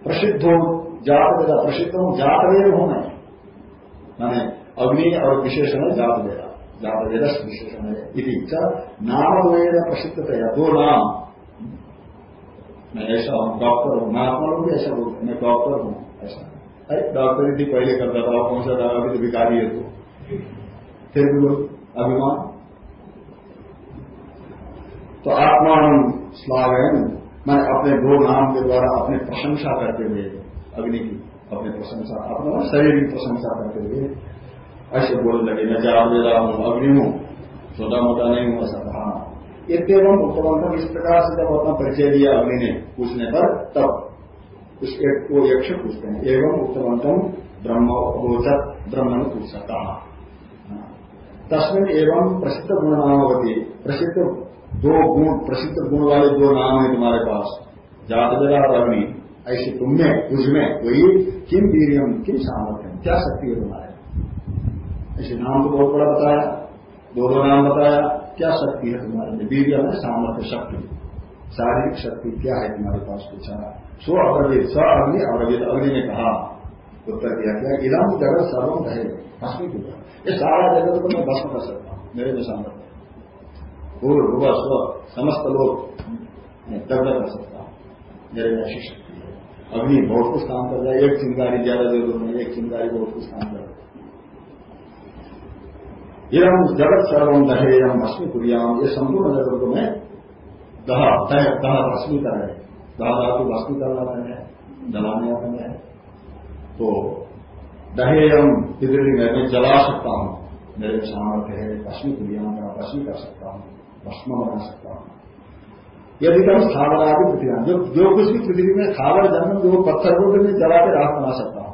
Speaker 1: प्रसिद्ध हूँ जात वेदा प्रसिद्ध हूँ जात वेद हूँ मैं मैंने अग्नि और विशेषण है जात वेदा वेदस विशेषण है नाम वेद प्रसिद्धतया। दो नाम। मैं ऐसा हूँ, डॉक्टर हूँ, महात्मा लोग भी ऐसा बोलते मैं डॉक्टर हूँ, ऐसा। अरे, डॉक्टर भी पहले करता था कौन सा दवा भी तो भिकारी है तो। फिर भी लोग अभिमान। तो आत्मान स्लागन मैं अपने दो नाम के द्वारा अपने प्रशंसा करते हुए अग्नि की अपने प्रशंसा अपने शरीर की प्रशंसा करते हुए ऐसे बोलने लगे, मैं दे रहा हूँ, अग्नि हूँ, छोटा मोटा नहीं हूँ, ऐसा कहा। इतम उत्तमंतम इस प्रकार से जब अपना परिचय दिया अग्नि ने पूछने पर, तब उस एक वो यक्ष पूछते हैं, एवं उत्तमंतम ब्रह्म बोधक ब्रह्म ने पूछ सकता तस्मिन एवं प्रसिद्ध गुण नाम होती प्रसिद्ध दो गुण, प्रसिद्ध गुण वाले दो नाम है तुम्हारे पास, जात और अग्नि। ऐसे तुमने में वही किम वीरियम, किम सामर्थ्य क्या शक्ति है तुम्हारे? ऐसे नाम तो बहुत बड़ा बताया दो दो नाम बताया, क्या शक्ति है तुम्हारे में वीर है सामर्थ्य शक्ति। शारीरिक शक्ति क्या है तुम्हारे पास पूछा सो अग्रवीर स अग्नि अग्रवीर अग्नि ने कहा, उत्तर दिया क्या इलाम जगत सर्वम रहे भस्मी पूजा ये सारा जगत को मैं भस्म कर सकता हूँ, मेरे में सामर्थ्य पूर्व स्व समस्त लोग दग्ध कर सकता हूँ, मेरे में ऐसी शक्ति है। अग्नि बहुत कुछ काम कर जाए एक चिंगारी ज़्यादा ज़रूरत नहीं एक चिंगारी बहुत कुछ काम कर एवं जगत सर्वम दहे एवं भस्मी कुरियाम, ये संपूर्ण जगत को मैं दह दह भस्मी कर रहे दह धातु भस्मी करना है, जलाने वाला है। तो दहे एवं पितृ मैं जला सकता हूँ। मेरे सामर्थ्य है, भस्मी कुरियाम का भस्मी कर सकता हूँ, भस्म बना सकता हूँ। यदि कम स्थावरादि पृथ्वी जो जो कुछ भी पृथ्वी में खावर जन्म, जो पत्थर को मैं जला के राख बना सकता हूँ।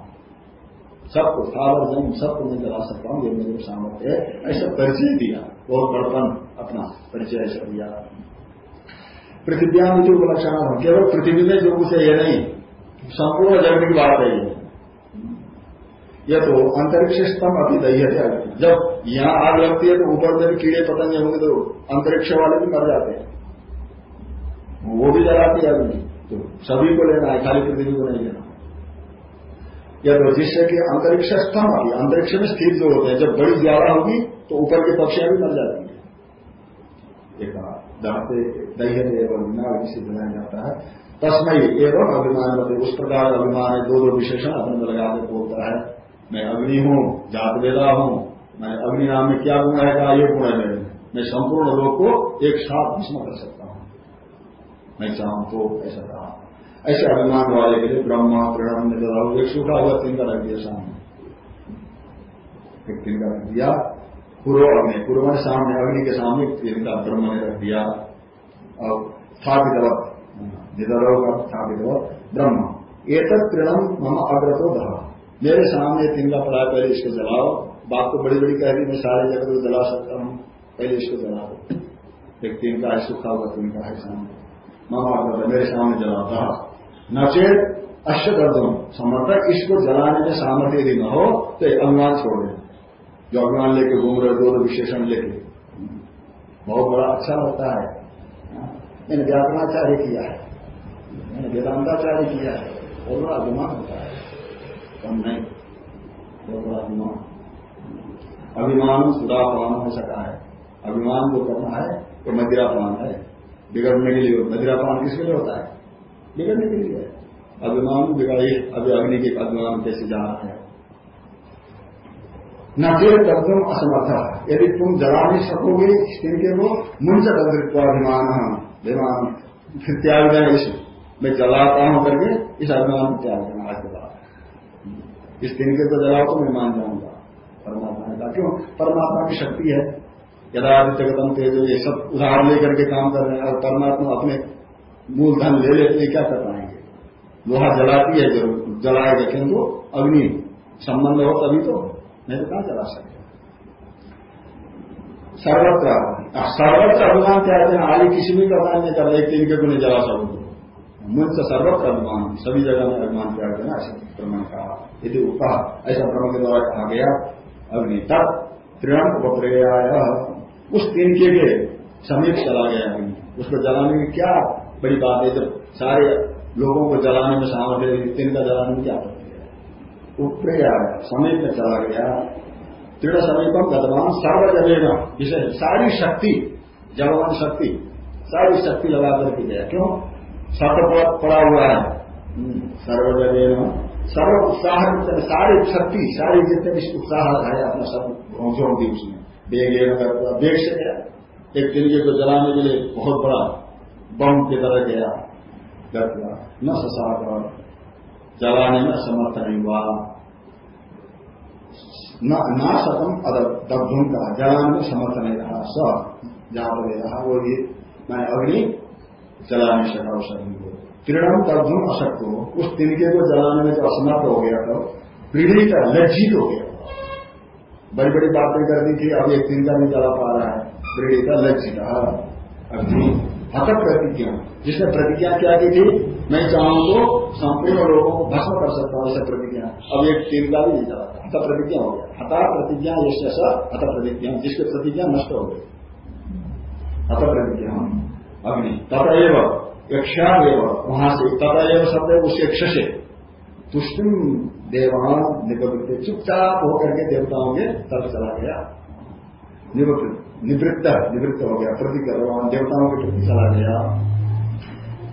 Speaker 1: सबको सावर जन्म, सबको मैं जला सकता हूँ, ये मेरे सामर्थ्य है। ऐसा परिचय दिया। और बड़पन अपना परिचय ऐसा दिया। पृथ्व्या में जो उपलक्षण हो केवल पृथ्वी में जो कुछ है, ये नहीं। संपूर्ण जगत की बात है ये। ये तो अंतरिक्ष स्तंभ अभी दही है। जब यहाँ आग लगती है तो ऊपर में भी कीड़े, पतंगे होंगे तो अंतरिक्ष वाले भी मर जाते हैं। वो भी जलाती है अग्नि तो सभी को लेना है, खाली पृथ्वी को नहीं लेना। या तो जिससे कि अंतरिक्ष स्तंभ अभी अंतरिक्ष में स्थिर जो होते हैं, जब बड़ी ज़्यादा होगी तो ऊपर की पक्षियाँ भी मर जाती है। एक दहते दही एवं से बनाया जाता है, तस्मय एवं अभिमान होते उस प्रकार अभिमान है दो दो विशेषण अपने लगा के बोलता है, मैं अग्नि हूँ, जात वेदा हूँ, मैं अग्नि नाम में क्या गुण है ये गुण है मैं? संपूर्ण लोग को एक साथ भस्म कर सकता मैं चाहूँ तो ऐसा कहा। ऐसे अभिमान वाले के लिए ब्रह्म प्रणम निदाऊ एक सूखा हुआ तिनका रख दिया सामने। एक तिनका रख दिया। पूर्व अग्नि पूर्व ने सामने, अग्नि के सामने तिनका ब्रह्म ने रख दिया। और स्थापित निदरव का स्थापित ब्रह्म। एक तृणम मम अग्रतो दहा। मेरे सामने तिनका पड़ा पहले इसको जलाओ। बात को बड़ी बड़ी कह रही मैं सारे जगत को जला सकता हूँ, पहले इसको जला दो। एक तिनका है, सुखा हुआ तिनका है सामने। मामा करता मेरे सामने जलाता। नचेत अश्व कर समर्थक इसको जलाने में सामर्थ्य यदि न हो तो अनुमान छोड़ दे। जो अभिमान लेके घूम रहे दो विशेषण लेके। बहुत बड़ा अच्छा होता है। मैंने व्याकरणाचार्य किया है। मैंने वेदांताचार्य किया है। बहुत बड़ा अभिमान होता है। कम नहीं। बहुत बड़ा अभिमान। अभिमान सुधापान हो सका है। अभिमान जो करना है, वो मदिरापान है। बिगड़ने के लिए मदिरापान किसके लिए होता है। बिगड़ने के लिए। अभिमान, बिगाड़ी अभी अग्नि के अभिमान कैसे जा रहा है। न फिर तत्व असमर्थ यदि तुम जला नहीं सकोगे इनके को मुंज अभिमान। अभिमान फिर त्याग देना इस। मैं जलाता हूँ करके इस अभिमान को त्याग देना आज के बाद। इस दिन के तो जलाओ तो मैं मान जाऊँगा। परमात्मा ने कहा, क्यों? परमात्मा की शक्ति है। यदादि जगतम तेज, ये सब उदाहरण लेकर के काम कर रहे हैं, और परमात्मा अपने मूलधन ले लेते क्या कर पाएँगे? लोहा जलाती है ज़रूर जलाएगा किंतु अग्नि। संबंध हो तभी तो नहीं तो कहाँ जला सकते? सर्वत्र। सर्वत्र अभिमान क्या है? आगे किसी भी प्रकार में कर एक दिन के को नहीं जला सकूँगा। मुझ सर्वत्र अभिमान सभी जगह में अभिमान किया गया ऐसे प्रमाण कहा यदि उपा ऐसा ब्रह्म के द्वारा कहा गया, अग्नि तब त्रिण उपप्रया उस तिनके के लिए समीप चला गया अग्नि उसको जलाने की क्या बड़ी बात है जब सारे लोगों को जलाने में सामर्थ्य तिन का जलाने में क्या उपप्रया समीप में चला गया। तृण समीपम गतवान सर्वजलेगा विषय सारी शक्ति जलवान शक्ति सारी शक्ति लगा करके गया। क्यों? सत पड़ा हुआ है। हम्म, सर्वजन सर्व उत्साह सारी शक्ति सारी जितने भी उत्साह है अपना सब झोंक दी उसने बेग बेग से गया। एक तिरंगे को जलाने के लिए बहुत बड़ा बम की तरह गया। गया न ससाकर जलाने में असमर्थ नहीं हुआ। न सकम दग्धुम का जलाने में समर्थ नहीं रहा। सब जहाँ पर रहा वो भी मैं अग्नि जला नहीं सका उस अग्नि को तीर्णम अशक्त हो उस तिनके को जलाने में जो असमर्थ हो गया तो पीड़ित लज्जित हो गया बड़ी बड़ी बातें कर दी थी, अब एक तिनका नहीं जला पा रहा है। पीड़ित लज्जित अग्नि हत प्रतिज्ञा। जिसने प्रतिज्ञा क्या की थी मैं चाहूँ तो संपूर्ण लोगों को भस्म कर सकता हूँ प्रतिज्ञा। अब एक तिनका भी नहीं चला हत प्रतिज्ञा हो गया। हता प्रतिज्ञा यश हत प्रतिज्ञा। जिसके प्रतिज्ञा नष्ट हो गई। हत प्रतिज्ञा। अग्नि तथैव यक्षादेव वहाँ से तथैव शब्द उस यक्ष से। तुष्टिम देवान निवृत्त। चुपचाप होकर के देवताओं के तरफ़ चला गया। निवृत्त निवृत्त हो गया प्रति प्रतिक्रमण देवताओं के प्रति चला गया।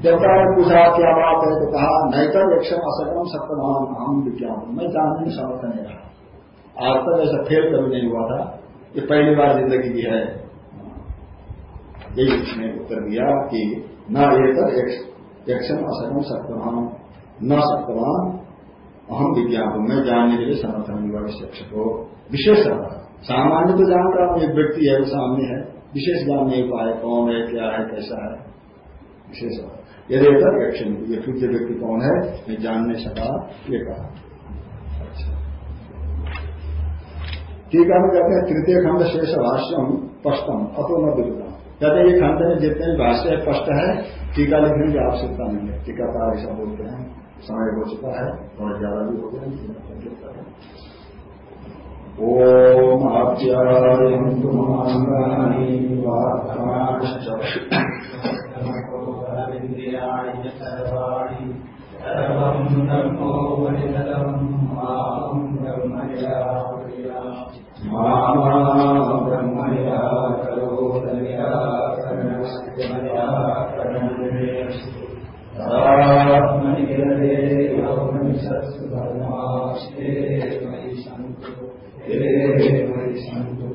Speaker 1: देवता ने पूछा, क्या बात है? तो कहा नहीं तो यक्ष असकम सत्यमान हम विज्ञान मैं जानने में समर्थ नहीं रहा। आज तक ऐसा फेल कभी नहीं हुआ था। ये पहली बार ज़िंदगी की है। यही उसने उत्तर दिया कि न ये तर यक्षम असकम सत्यमान न सत्यमान अहम विज्ञान मैं जानने के लिए समर्थन हुआ शिक्षक को विशेष सामान्य तो जानता हूँ एक व्यक्ति है, वो सामने है। विशेष ज्ञान नहीं पाए, कौन है, क्या है, कैसा है। विशेष यदि यक्ष ये फिर व्यक्ति कौन है, मैं जान नहीं सका, ये कहा। अच्छा। ठीक है कहते हैं, तृतीय खंड शेष भाष्यम स्पष्टम, अतो न विद्युता कहते हैं, ये खंड में जितने भाष्य स्पष्ट है। टीका लिखने की आवश्यकता नहीं है। टीकाकार ऐसा बोलते हैं। समय हो चुका है थोड़ा ज़्यादा भी हो गया ओम आप्यायन्तु माङ्गानि
Speaker 2: सर्वम् ब्रह्मो वनितम् माम् ब्रह्मया
Speaker 1: मामा
Speaker 2: ब्रह्मया करोदया करणनिरते योपनिषत्सु धर्मास्ते मयि सन्तु ते मयि सन्तु